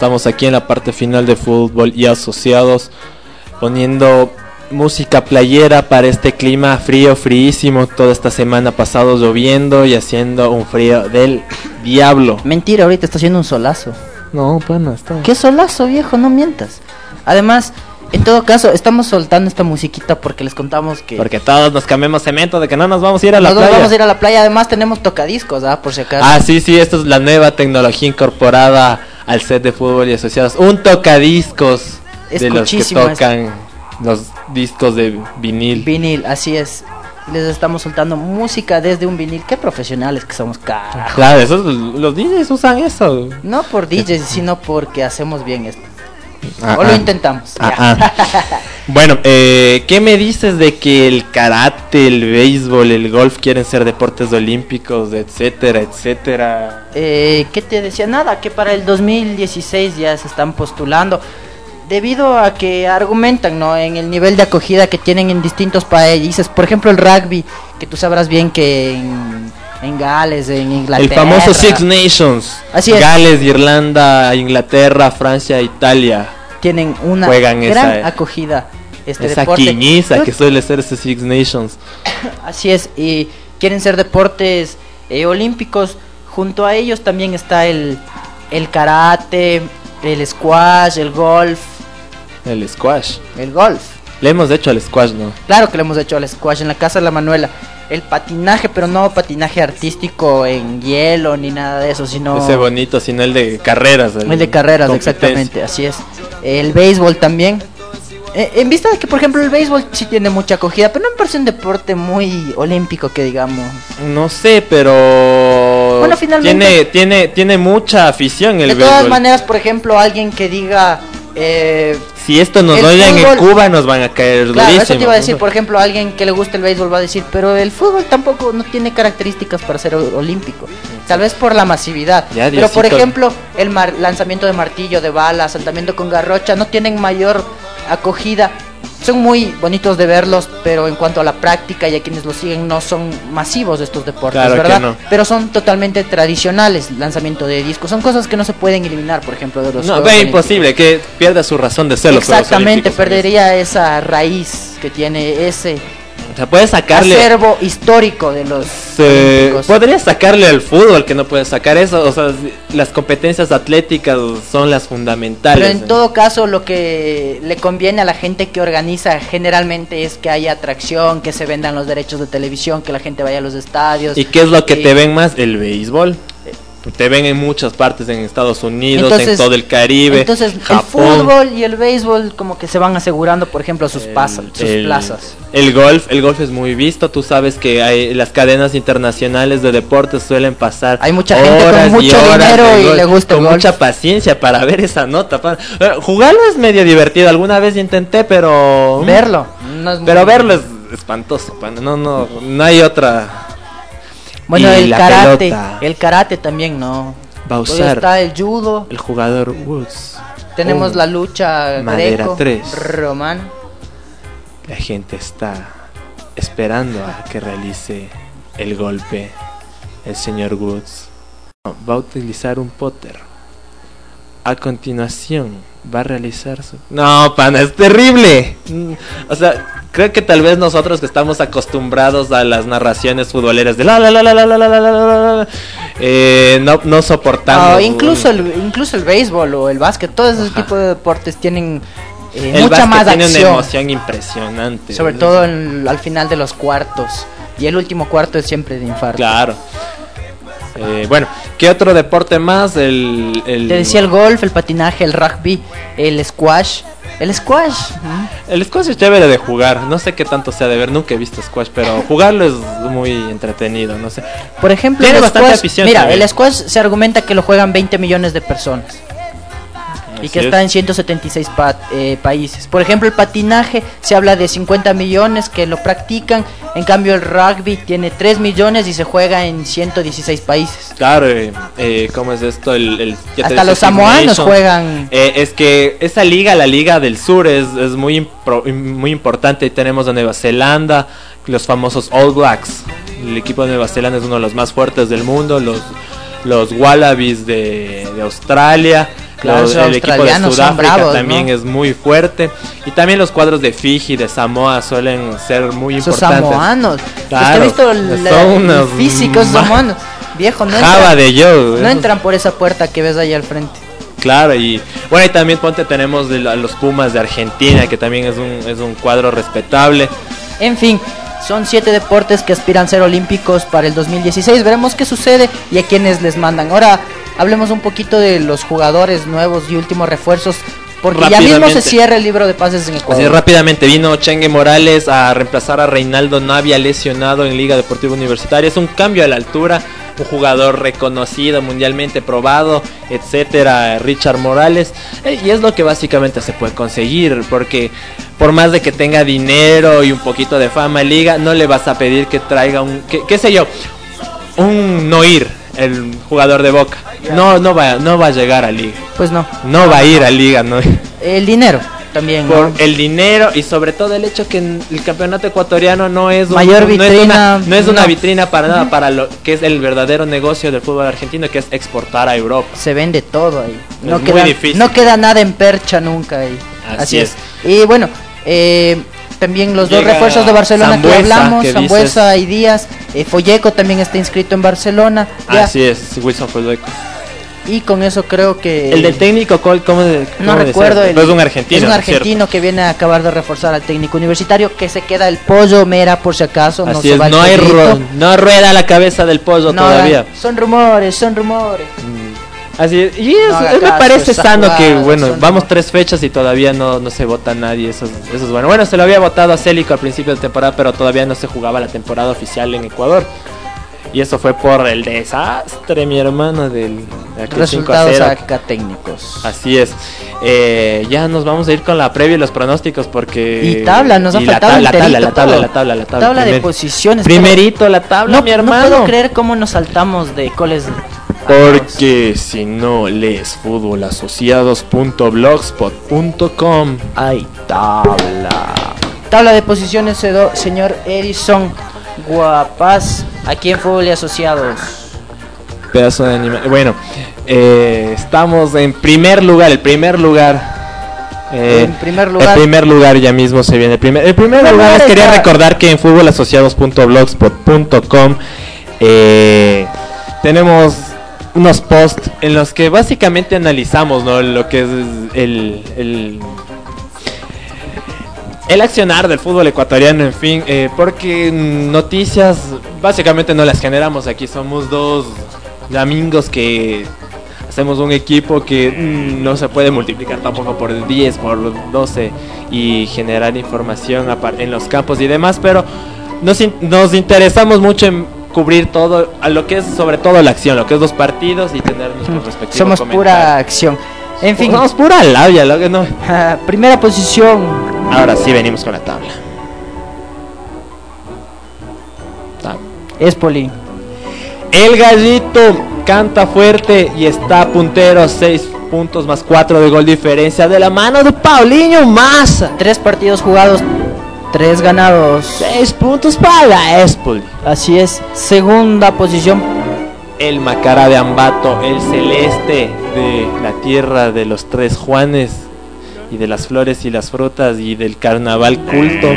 Estamos aquí en la parte final de fútbol y asociados, poniendo música playera para este clima frío, fríísimo. Toda esta semana pasado lloviendo y haciendo un frío del diablo. Mentira, ahorita está haciendo un solazo. No, bueno, está. ¿Qué solazo, viejo? No mientas. Además, en todo caso, estamos soltando esta musiquita porque les contamos que Porque todos nos cambiamos cemento de que no nos vamos a ir a la playa. vamos a ir a la playa. Además, tenemos tocadiscos, ¿ah? Por si acaso. Ah, sí, sí, esta es la nueva tecnología incorporada al set de fútbol y asociados. Un tocadiscos de los que tocan los discos de vinil. Vinil, así es. Les estamos soltando música desde un vinil. Qué profesionales que somos, carajo. Claro, esos, los DJs usan eso. No por [laughs] DJs, sino porque hacemos bien esto. Ah, o lo ah. intentamos. Ah. [laughs] Bueno, eh, ¿qué me dices de que el karate, el béisbol, el golf quieren ser deportes olímpicos, etcétera, etcétera? Eh, ¿Qué te decía? Nada, que para el 2016 ya se están postulando. Debido a que argumentan ¿no? en el nivel de acogida que tienen en distintos países. Por ejemplo, el rugby, que tú sabrás bien que en, en Gales, en El Inglaterra. famoso Six Nations. Así es. Gales, Irlanda, Inglaterra, Francia, Italia. tienen una Juegan gran esa- acogida. Este Esa deporte. quiñiza Pues, que suele ser ese Six Nations. [coughs] Así es, y quieren ser deportes eh, olímpicos. Junto a ellos también está el, el karate, el squash, el golf. El squash. El golf. Le hemos hecho al squash, ¿no? Claro que le hemos hecho al squash en la casa de la Manuela. El patinaje, pero no patinaje artístico en hielo ni nada de eso, sino Ese bonito, sino el de carreras. el de carreras, exactamente, así es. El béisbol también. Eh, en vista de que, por ejemplo, el béisbol sí tiene mucha acogida, pero no me parece un deporte muy olímpico que digamos. No sé, pero Bueno, finalmente- tiene tiene tiene mucha afición el de todas béisbol. maneras, por ejemplo, alguien que diga... Eh, Si esto nos oyen en Cuba nos van a caer Claro, eso durísimo. te iba a decir, por ejemplo, alguien que le guste el béisbol va a decir, pero el fútbol tampoco no tiene características para ser olímpico. Tal vez por la masividad. Ya, pero por ejemplo, el mar- lanzamiento de martillo, de bala, saltamiento con garrocha no tienen mayor acogida. Son muy bonitos de verlos, pero en cuanto a la práctica y a quienes los siguen no son masivos estos deportes, Claro ¿verdad? no. Pero son totalmente tradicionales, lanzamiento de discos, son cosas que no se pueden eliminar, por ejemplo, de los No, ve imposible que pierda su razón de ser Exactamente, perdería esa raíz que tiene ese O sea, puedes sacarle acervo histórico de los se- olímpicos. podría sacarle al fútbol que no puede sacar eso, o sea, las competencias atléticas son las fundamentales. Pero en todo caso lo que le conviene a la gente que organiza generalmente es que haya atracción, que se vendan los derechos de televisión, que la gente vaya a los estadios. ¿Y qué es lo que Eh, te ven más? El béisbol. Te ven en muchas partes, en Estados Unidos, en todo el Caribe, Entonces el fútbol y el béisbol como que se van asegurando, por ejemplo, sus, pasas, sus el, plazas. el golf, el golf es muy visto, tú sabes que hay las cadenas internacionales de deportes suelen pasar Hay mucha gente con horas y mucho horas dinero y golf, le gusta el con golf. mucha paciencia para ver esa nota. Eh, Jugarlo es medio divertido, alguna vez intenté, pero Verlo. no es muy- pero verlo es espantoso, pa, no no no hay otra. Bueno, Y el la karate, pelota. el karate también, ¿no? Va a usar está el judo, el jugador Woods. tenemos Oh, la lucha Madera greco, 3. román. La gente está esperando a que realice el golpe el señor Woods. No, Va a utilizar un Potter. A continuación va a realizar su... No, pana, es terrible. Mm, O sea, creo que tal vez nosotros que estamos acostumbrados a las narraciones futboleras de la la la la la la la la la la la, eh, no, no soportamos. Ah, incluso el incluso el béisbol o el básquet, todos esos tipos de deportes tienen eh, el mucha básquet más tiene una emoción impresionante. sobre todo en- al final de los cuartos. Y el último cuarto es siempre de infarto. Claro. Eh, bueno, ¿qué otro deporte más? El, el, Te decía el golf, el patinaje, el rugby, el squash. El squash. el squash es chévere de jugar. No sé qué tanto sea de ver, nunca he visto squash, pero jugarlo es muy entretenido, no sé. Por ejemplo, Tiene el bastante squash, afición mira, también. el squash se argumenta que lo juegan 20 millones de personas. Y que es. está en 176 pa- eh, países. Por ejemplo, el patinaje se habla de 50 millones que lo practican. En cambio, el rugby tiene 3 millones y se juega en 116 países. Claro, eh, eh, ¿cómo es esto? El, el- Hasta los samoanos juegan. Eh, es que esa liga, la liga del sur, es, es muy, impro- muy importante. Tenemos a Nueva Zelanda, los famosos All Blacks. El equipo de Nueva Zelanda es uno de los más fuertes del mundo. Los, los Wallabies de, de Australia. Claro, Los- el equipo de Sudáfrica bravos, también ¿no? es muy fuerte. Y también los cuadros de Fiji, de Samoa suelen ser muy Esos importantes. samoanos. Claro, Usted ha visto son el físico ma- samoanos. Viejo, no entran, de yo. no entran por esa puerta que ves ahí al frente. Claro, y bueno, y también ponte tenemos la- los Pumas de Argentina, que también es un, es un cuadro respetable. En fin, son siete deportes que aspiran a ser olímpicos para el 2016. Veremos qué sucede y a quiénes les mandan. Ahora hablemos un poquito de los jugadores nuevos y últimos refuerzos. Porque ya mismo se cierra el libro de pases en Ecuador. Así rápidamente vino Chengue Morales a reemplazar a Reinaldo Navia lesionado en Liga Deportiva Universitaria. Es un cambio a la altura, un jugador reconocido, mundialmente probado, etcétera, Richard Morales. Eh, y es lo que básicamente se puede conseguir, porque por más de que tenga dinero y un poquito de fama en Liga, no le vas a pedir que traiga un, que- qué sé yo, un no ir el jugador de Boca. No, no va, no va a llegar a Liga. Pues no. No va a ir a Liga, no. El dinero también. ¿no? por el dinero y sobre todo el hecho que el campeonato ecuatoriano no es un- Mayor no es vitrina, una, no es una no. vitrina para nada para lo que es el verdadero negocio del fútbol argentino que es exportar a Europa Se vende todo ahí. No, queda, difícil. no queda nada en percha nunca ahí. Así es. Y bueno, eh, también los dos Llega refuerzos de Barcelona Sambuesa, que hablamos, que Sambuesa y Díaz. Eh, Folleco también está inscrito en Barcelona. ya. así es Wilson Folleco Y con eso creo que... el del técnico ¿cuál- cómo de- No cómo recuerdo. el- es un argentino Es un ¿no es argentino que viene a acabar de reforzar al técnico universitario. Que se queda el pollo mera por si acaso. no así se es no hay no rueda la cabeza del pollo No, todavía Son rumores, son rumores. Así es, y es- No es- me parece sano que, bueno, vamos tres fechas y todavía no, no se vota nadie, eso, es- eso es bueno. Bueno, se lo había votado a Célico al principio de temporada, pero todavía no se jugaba la temporada oficial en Ecuador. Y eso fue por el desastre, mi hermano, del de aquel 5 a Resultados 0. acá técnicos. Así es. Eh, ya nos vamos a ir con la previa y los pronósticos porque... Y tabla, nos ha y la faltado tabla, la tabla, la tabla, la tabla, la tabla. Tabla de posiciones. Primerito la tabla, no, mi no hermano. puedo creer cómo nos saltamos de coles. Porque si no lees fútbolasociados.blogspot.com Hay tabla. Tabla de posiciones, señor Edison Guapaz, aquí en Fútbol y Asociados. Pedazo de anima. Bueno, eh, estamos en primer lugar, el primer lugar. Eh, En primer lugar. El primer lugar ya mismo se viene. El primer, el primer Primer lugar quería recordar que en fútbolasociados.blogspot.com eh, tenemos unos posts en los que básicamente analizamos ¿no? lo que es el, el, el accionar del fútbol ecuatoriano, en fin, eh, porque noticias básicamente no las generamos aquí, somos dos amigos que hacemos un equipo que mm, no se puede multiplicar tampoco por 10, por 12 y generar información en los campos y demás, pero nos, in- nos interesamos mucho en cubrir todo, a lo que es sobre todo la acción, lo que es los partidos y tener nuestros respectivos Somos pura acción. En fin, Somos pura labia, lo que no. [laughs] primera posición. Ahora sí venimos con la tabla. Tab- Espoli. El gallito canta fuerte y está puntero, 6 puntos más 4 de gol diferencia de la mano de Paulinho Massa. Tres partidos jugados, tres ganados. 6 puntos para la Espoli. Así es. Segunda posición. El Macará de Ambato, el celeste de la tierra de los tres Juanes y de las flores y las frutas y del carnaval culto,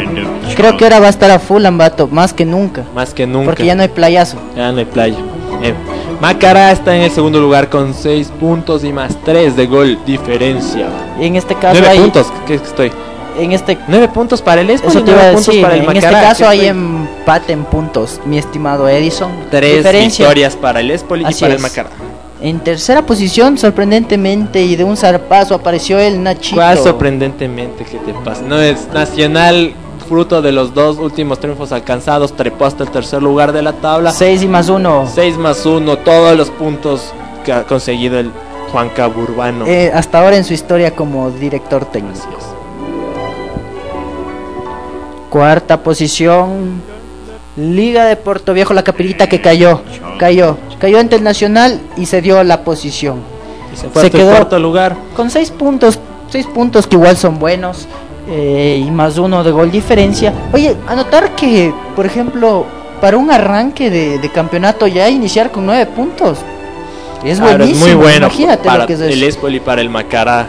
Creo que ahora va a estar a full Ambato, más que nunca. más que nunca. Porque ya no hay playazo. Ya no hay playa. Eh, Macará está en el segundo lugar con 6 puntos y más 3 de gol diferencia. Y en este caso 9 hay. puntos, ¿qué estoy? En este, 9 puntos para el iba a 9 puntos decir. para el En este Macará. caso ¿qué hay estoy? empate en puntos, mi estimado Edison. 3 Diferencia. victorias para el Espoli y para el es. Macará. En tercera posición, sorprendentemente y de un zarpazo apareció el Nachito. ¿Cuál sorprendentemente que te pasa? No es Nacional, fruto de los dos últimos triunfos alcanzados, trepó hasta el tercer lugar de la tabla. 6 y más 1. 6 más 1, todos los puntos que ha conseguido el Juan Caburbano. Eh, hasta ahora en su historia como director técnico. Así es. Cuarta posición. Liga de Puerto Viejo, la capilita que cayó. Cayó. Cayó ante el Nacional y se dio la posición. Y se fue Se quedó- cuarto lugar. Con seis puntos. Seis puntos que igual son buenos. eh, y más uno de gol diferencia. Oye, anotar que, por ejemplo, para un arranque de, de campeonato ya iniciar con nueve puntos. Es Claro, buenísimo, muy bueno imagínate para lo que es el. Espoli y para el Macará.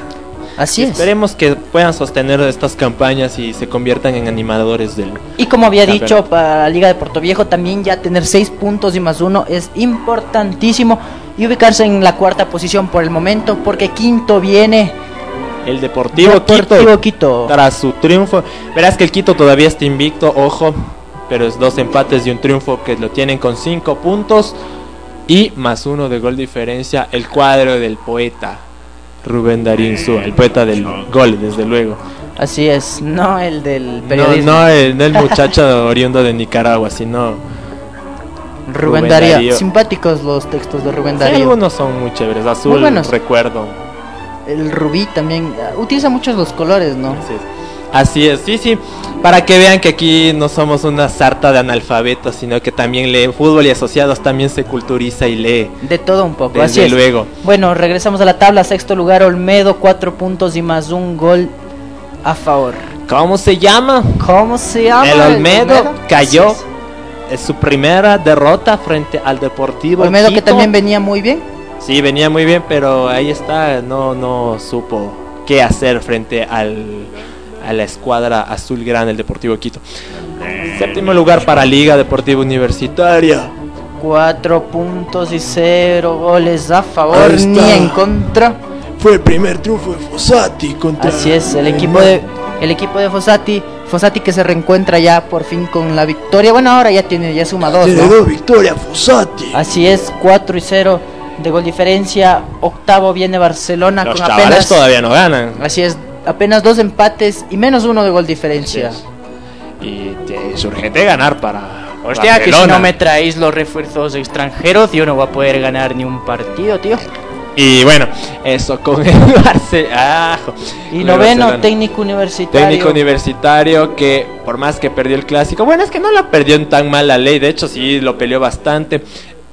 Así es. Esperemos que puedan sostener estas campañas y se conviertan en animadores del... Y como había Campeonato. dicho, para la Liga de Puerto Viejo también ya tener 6 puntos y más uno es importantísimo. Y ubicarse en la cuarta posición por el momento, porque quinto viene El Deportivo, Deportivo Quito, Quito. tras su triunfo. Verás que el Quito todavía está invicto, ojo, pero es dos empates y un triunfo que lo tienen con cinco puntos y más uno de gol diferencia. El cuadro del poeta Rubén Darín Súa, el poeta del gol, desde luego. Así es, no el del No, periodismo. no el, no el muchacho [laughs] oriundo de Nicaragua, sino Rubén, Rubén Darío. Darío. Simpáticos los textos de Rubén Sí, Darío. algunos son muy chéveres. Azul, Muy recuerdo. El rubí también ah, utiliza muchos los colores, ¿no? Así es. Así es, sí, sí. Para que vean que aquí no somos una sarta de analfabetos, sino que también lee fútbol y asociados, también se culturiza y lee. De todo un poco, Desde así es. luego. Bueno, regresamos a la tabla, sexto lugar Olmedo, cuatro puntos y más un gol a favor. ¿Cómo se llama? ¿Cómo se llama? El Olmedo cayó. Es su primera derrota frente al Deportivo. Olmedo que también venía muy bien. Sí, venía muy bien, pero ahí está, no, no supo qué hacer frente al, a la escuadra azul grande del Deportivo Quito. Séptimo lugar para Liga Deportiva Universitaria. Cuatro puntos y cero goles a favor, ni en contra. Fue el primer triunfo de Fossati contra Así es, el equipo de el equipo de Fossati, Fossati que se reencuentra ya por fin con la victoria. Bueno, ahora ya tiene ya suma dos. Tiene ¿no? dos victorias Fossati. Así es, 4 y 0 de gol diferencia. Octavo viene Barcelona Los con apenas todavía no ganan. Así es, apenas dos empates y menos uno de gol diferencia. Y es urgente ganar para Hostia, que si no me traéis los refuerzos extranjeros, yo no voy a poder ganar ni un partido, tío. Y bueno, eso con el [laughs] Barcelona. Y noveno, técnico universitario. Técnico universitario que por más que perdió el clásico, bueno, es que no lo perdió en tan mala ley, de hecho sí lo peleó bastante.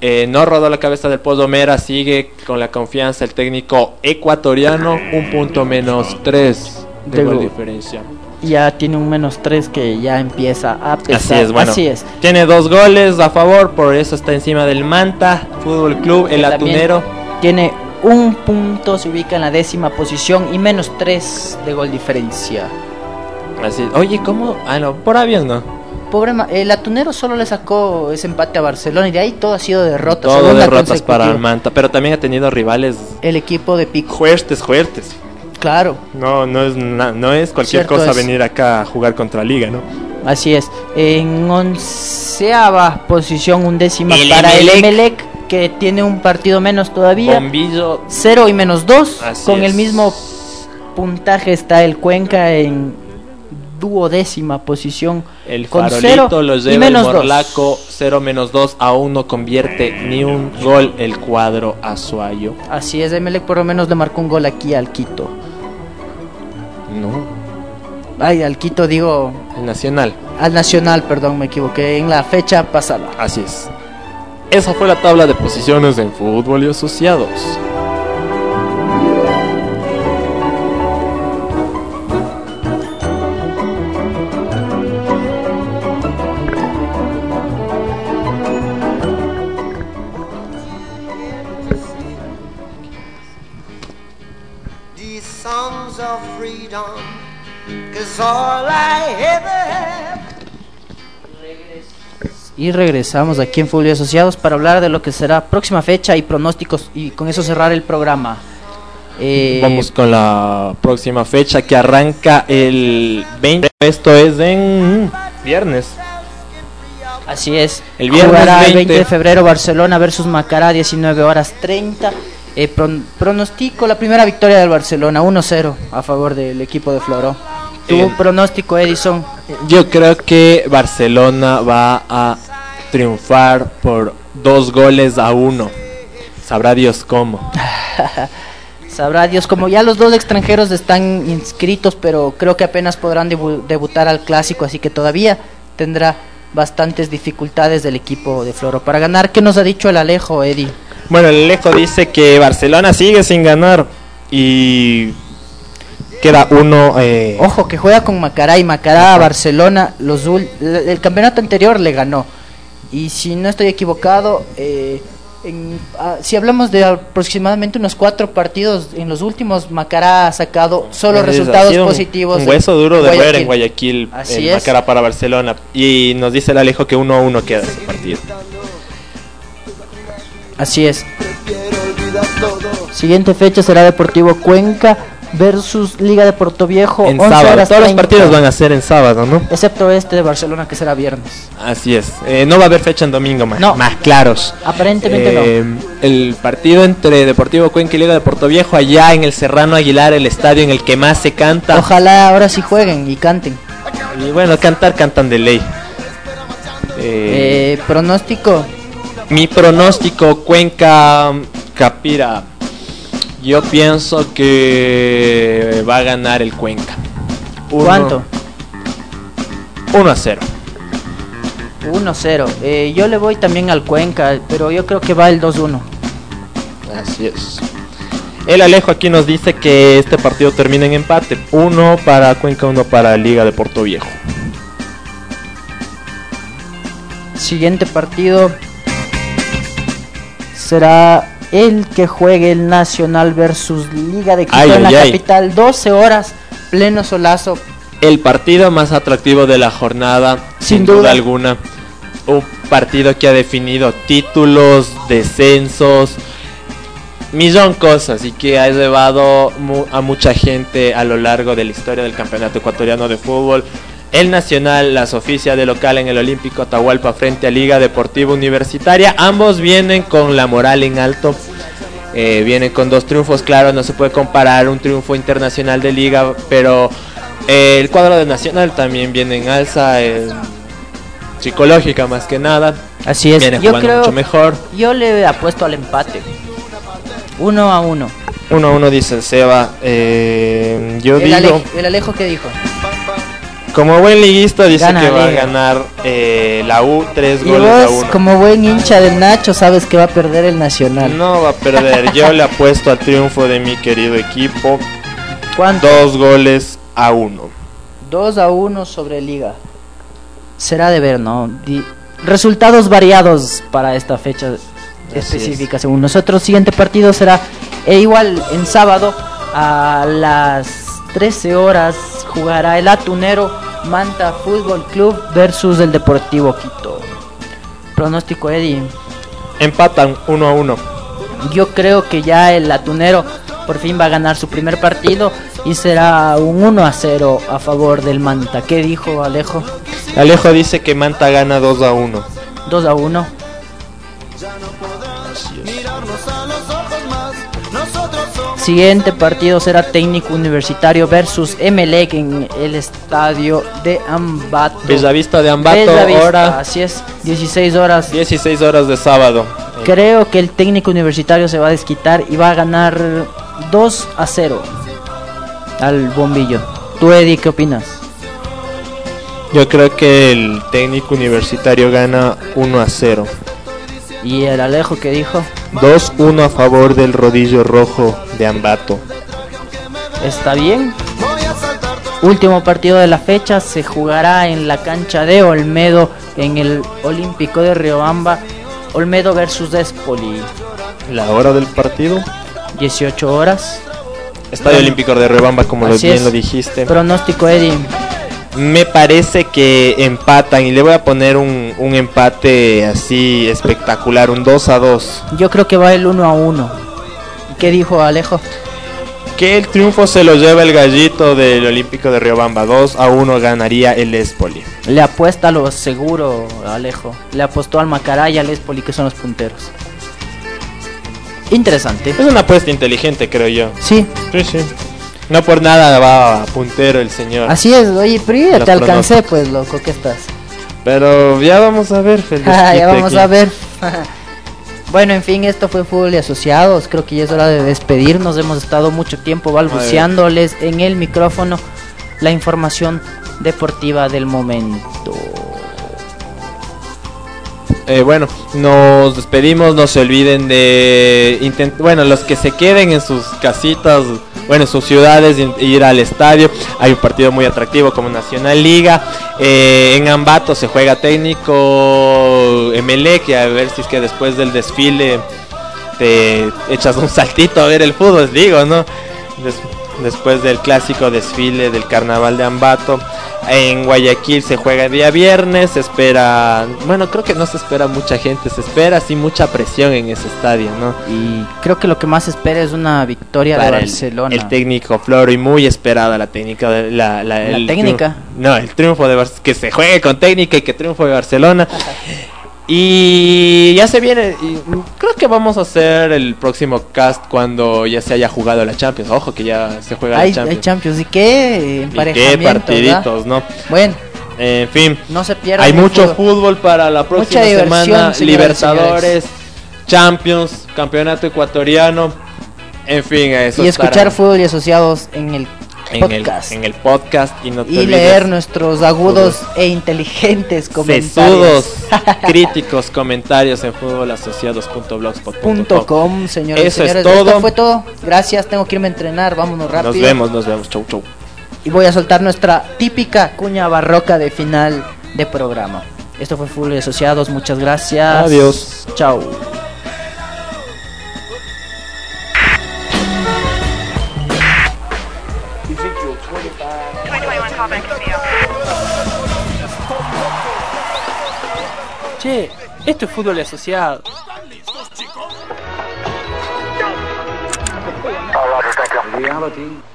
Eh, no rodó la cabeza del Pozo Mera, sigue con la confianza el técnico ecuatoriano, un punto menos tres de, De gol diferencia. Ya tiene un menos 3 que ya empieza a pesar. Así es, bueno. Así es. Tiene dos goles a favor, por eso está encima del Manta, Fútbol Club, el Atunero. Tiene un punto, se ubica en la décima posición y menos 3 de gol diferencia. Así, oye, ¿cómo? Ah, no, por avión no. Pobre Ma- el atunero solo le sacó ese empate a Barcelona y de ahí todo ha sido derrota. Todo derrotas para. Manta, pero también ha tenido rivales El equipo de Pico. fuertes, fuertes. Claro, No, no es, na- no es cualquier Cierto cosa es. venir acá a jugar contra Liga, ¿no? así es. En onceava posición, undécima El para el Emelec. Emelec, que tiene un partido menos todavía. Bombillo. 0 y menos 2. Así Con es. el mismo puntaje está el Cuenca en duodécima posición. El con farolito cero lo y lleva el menos dos. Morlaco, 0 menos 2, aún no convierte ni un gol el cuadro Azuayo. Así es, Emelec por lo menos le marcó un gol aquí al Quito. No, Ay, al Quito digo, el Nacional. al Nacional, perdón, me equivoqué, en la fecha pasada. Así es. Esa fue la tabla de posiciones en fútbol y asociados. Y regresamos aquí en Fútbol y Asociados para hablar de lo que será próxima fecha y pronósticos y con eso cerrar el programa. Eh, Vamos con la próxima fecha que arranca el 20. Esto es en viernes. Así es. El viernes Jugará el 20. 20 de febrero Barcelona versus Macará 19 horas 30. Eh, pron- pronostico la primera victoria del Barcelona 1-0 a favor del equipo de Floro. Tu Eh, pronóstico Edison. Yo creo que Barcelona va a triunfar por dos goles a uno. Sabrá Dios cómo. [laughs] Sabrá Dios, como ya los dos extranjeros están inscritos, pero creo que apenas podrán debu- debutar al clásico, así que todavía tendrá bastantes dificultades del equipo de Floro para ganar. ¿Qué nos ha dicho el Alejo, Eddie? Bueno, el Alejo dice que Barcelona sigue sin ganar y queda uno. eh, Ojo, que juega con Macará y Macará a Barcelona. Los ul- el campeonato anterior le ganó. Y si no estoy equivocado, eh, en- ah, si hablamos de aproximadamente unos cuatro partidos, en los últimos Macará ha sacado solo resultados un- positivos. Un hueso duro de ver en Guayaquil. Así en. Macará para Barcelona. Y nos dice el Alejo que 1 a 1 queda ese partido. Así es. Siguiente fecha será Deportivo Cuenca versus Liga de Puerto Viejo. En 11 sábado. Todos los 30. partidos van a ser en sábado, ¿no? Excepto este de Barcelona que será viernes. Así es. Eh, no va a haber fecha en domingo más, No. más claros. Aparentemente Eh, El partido entre Deportivo Cuenca y Liga de Puerto Viejo allá en el Serrano Aguilar, el estadio en el que más se canta. Ojalá ahora sí jueguen y canten. Y bueno, cantar cantan de ley. Eh, Eh, pronóstico. Mi pronóstico Cuenca Capira. Yo pienso que va a ganar el Cuenca. Uno- ¿Cuánto? 1 a 0. 1-0. Eh, yo le voy también al Cuenca, pero yo creo que va el 2-1. Así es. El Alejo aquí nos dice que este partido termina en empate. Uno para Cuenca, uno para Liga de Puerto Viejo. Siguiente partido será el que juegue el Nacional versus Liga de Quito Ay, en la ay, ay. capital. 12 horas, pleno solazo. El partido más atractivo de la jornada, sin, Sin duda. duda. alguna. Un partido que ha definido títulos, descensos, millón cosas y que ha llevado mu- a mucha gente a lo largo de la historia del campeonato ecuatoriano de fútbol. El Nacional las oficia de local en el Olímpico Atahualpa frente a Liga Deportiva Universitaria. Ambos vienen con la moral en alto. Eh, vienen con dos triunfos, claro, no se puede comparar un triunfo internacional de liga, pero eh, el cuadro de Nacional también viene en alza, eh, psicológica más que nada. Así es. Viene Yo jugando creo, mucho mejor. yo le apuesto al empate. 1 a 1. 1 a 1 dice el Seba. Eh, yo El, digo, Alejo, el Alejo que dijo. Como buen liguista, dice Gana que va a ganar eh, la U 3 Y goles a vos, 1. como buen hincha del Nacho, sabes que va a perder el Nacional. No va a perder. [laughs] Yo le apuesto al triunfo de mi querido equipo. ¿Cuánto? Dos goles a 1. 2 a 1 sobre Liga. Será de ver, ¿no? Di- resultados variados para esta fecha específica, según nosotros. Siguiente partido será e igual en sábado a las 13 horas jugará el Atunero Manta Fútbol Club versus el Deportivo Quito. Pronóstico Eddie. Empatan 1 a 1. Yo creo que ya el Atunero por fin va a ganar su primer partido y será un 1 a 0 a favor del Manta. ¿Qué dijo Alejo? Alejo dice que Manta gana 2 a 1. 2 a 1. Siguiente partido será Técnico Universitario versus Emelec en el estadio de Ambato. Bellavista de Ambato, Bellavista, hora Así es, 16 horas. 16 horas de sábado. Creo que el técnico universitario se va a desquitar y va a ganar 2 a 0 al bombillo. ¿Tú, Eddie, qué opinas? Yo creo que el técnico universitario gana 1 a 0. ¿Y el Alejo que dijo? 2-1 a favor del rodillo rojo de Ambato. ¿Está bien? Último partido de la fecha se jugará en la cancha de Olmedo en el Olímpico de Riobamba. Olmedo versus Despoli. La hora del partido. 18 horas. Estadio Olímpico de Rebamba, como Así bien es. lo dijiste. Pronóstico, Eddie. Me parece que empatan y le voy a poner un, un empate así espectacular, un 2 a 2. Yo creo que va el 1 a 1. ¿Qué dijo Alejo? Que el triunfo se lo lleva el gallito del Olímpico de Riobamba. 2 a 1 ganaría el Espoli. Le apuesta a lo seguro, Alejo. Le apostó al Macará y al Espoli, que son los punteros. Interesante. Es una apuesta inteligente, creo yo. Sí. Sí, sí. No por nada va a puntero el señor. Así es, oye, pero ya te alcancé, pues, loco, ¿qué estás? Pero ya vamos a ver, Feliz. Ah, ya vamos a ver. [laughs] bueno, en fin, esto fue Fútbol y Asociados. Creo que ya es hora de despedirnos. Hemos estado mucho tiempo balbuceándoles en el micrófono la información deportiva del momento. Eh, bueno, nos despedimos, no se olviden de intent bueno, los que se queden en sus casitas, bueno, en sus ciudades, ir al estadio. Hay un partido muy atractivo como Nacional Liga. Eh, en Ambato se juega técnico, Emelec y a ver si es que después del desfile te echas un saltito a ver el fútbol, digo, ¿no? Des- después del clásico desfile del carnaval de Ambato. En Guayaquil se juega día viernes, se espera, bueno, creo que no se espera mucha gente, se espera sí mucha presión en ese estadio, ¿no? Y creo que lo que más se espera es una victoria de Para el- Barcelona. El, técnico Floro y muy esperada la técnica de la, la, ¿La el técnica? triunfo- no, el triunfo de Bar- que se juegue con técnica y que triunfo de Barcelona. [laughs] Y ya se viene, y creo que vamos a hacer el próximo cast cuando ya se haya jugado la Champions. Ojo que ya se juega hay, la Champions. hay Champions. ¿Y qué Y qué partiditos, ¿no? Bueno, En fin, no se pierdan. hay mucho fútbol. fútbol para la próxima Mucha semana. Libertadores, Champions, Campeonato Ecuatoriano. En fin, eso Y escuchar estará fútbol y asociados en el en el, podcast. en el podcast y no te y leer nuestros agudos e inteligentes comentarios. sesudos, [laughs] críticos, comentarios en fútbolasociados.blogspot.com. Punto com, señores Eso es señores. todo. Esto fue todo. Gracias, tengo que irme a entrenar. Vámonos rápido. Nos vemos, nos vemos. Chau, chau. Y voy a soltar nuestra típica cuña barroca de final de programa. Esto fue Fútbol y Asociados. Muchas gracias. Adiós. Chao. Che, esto es fútbol asociado. reality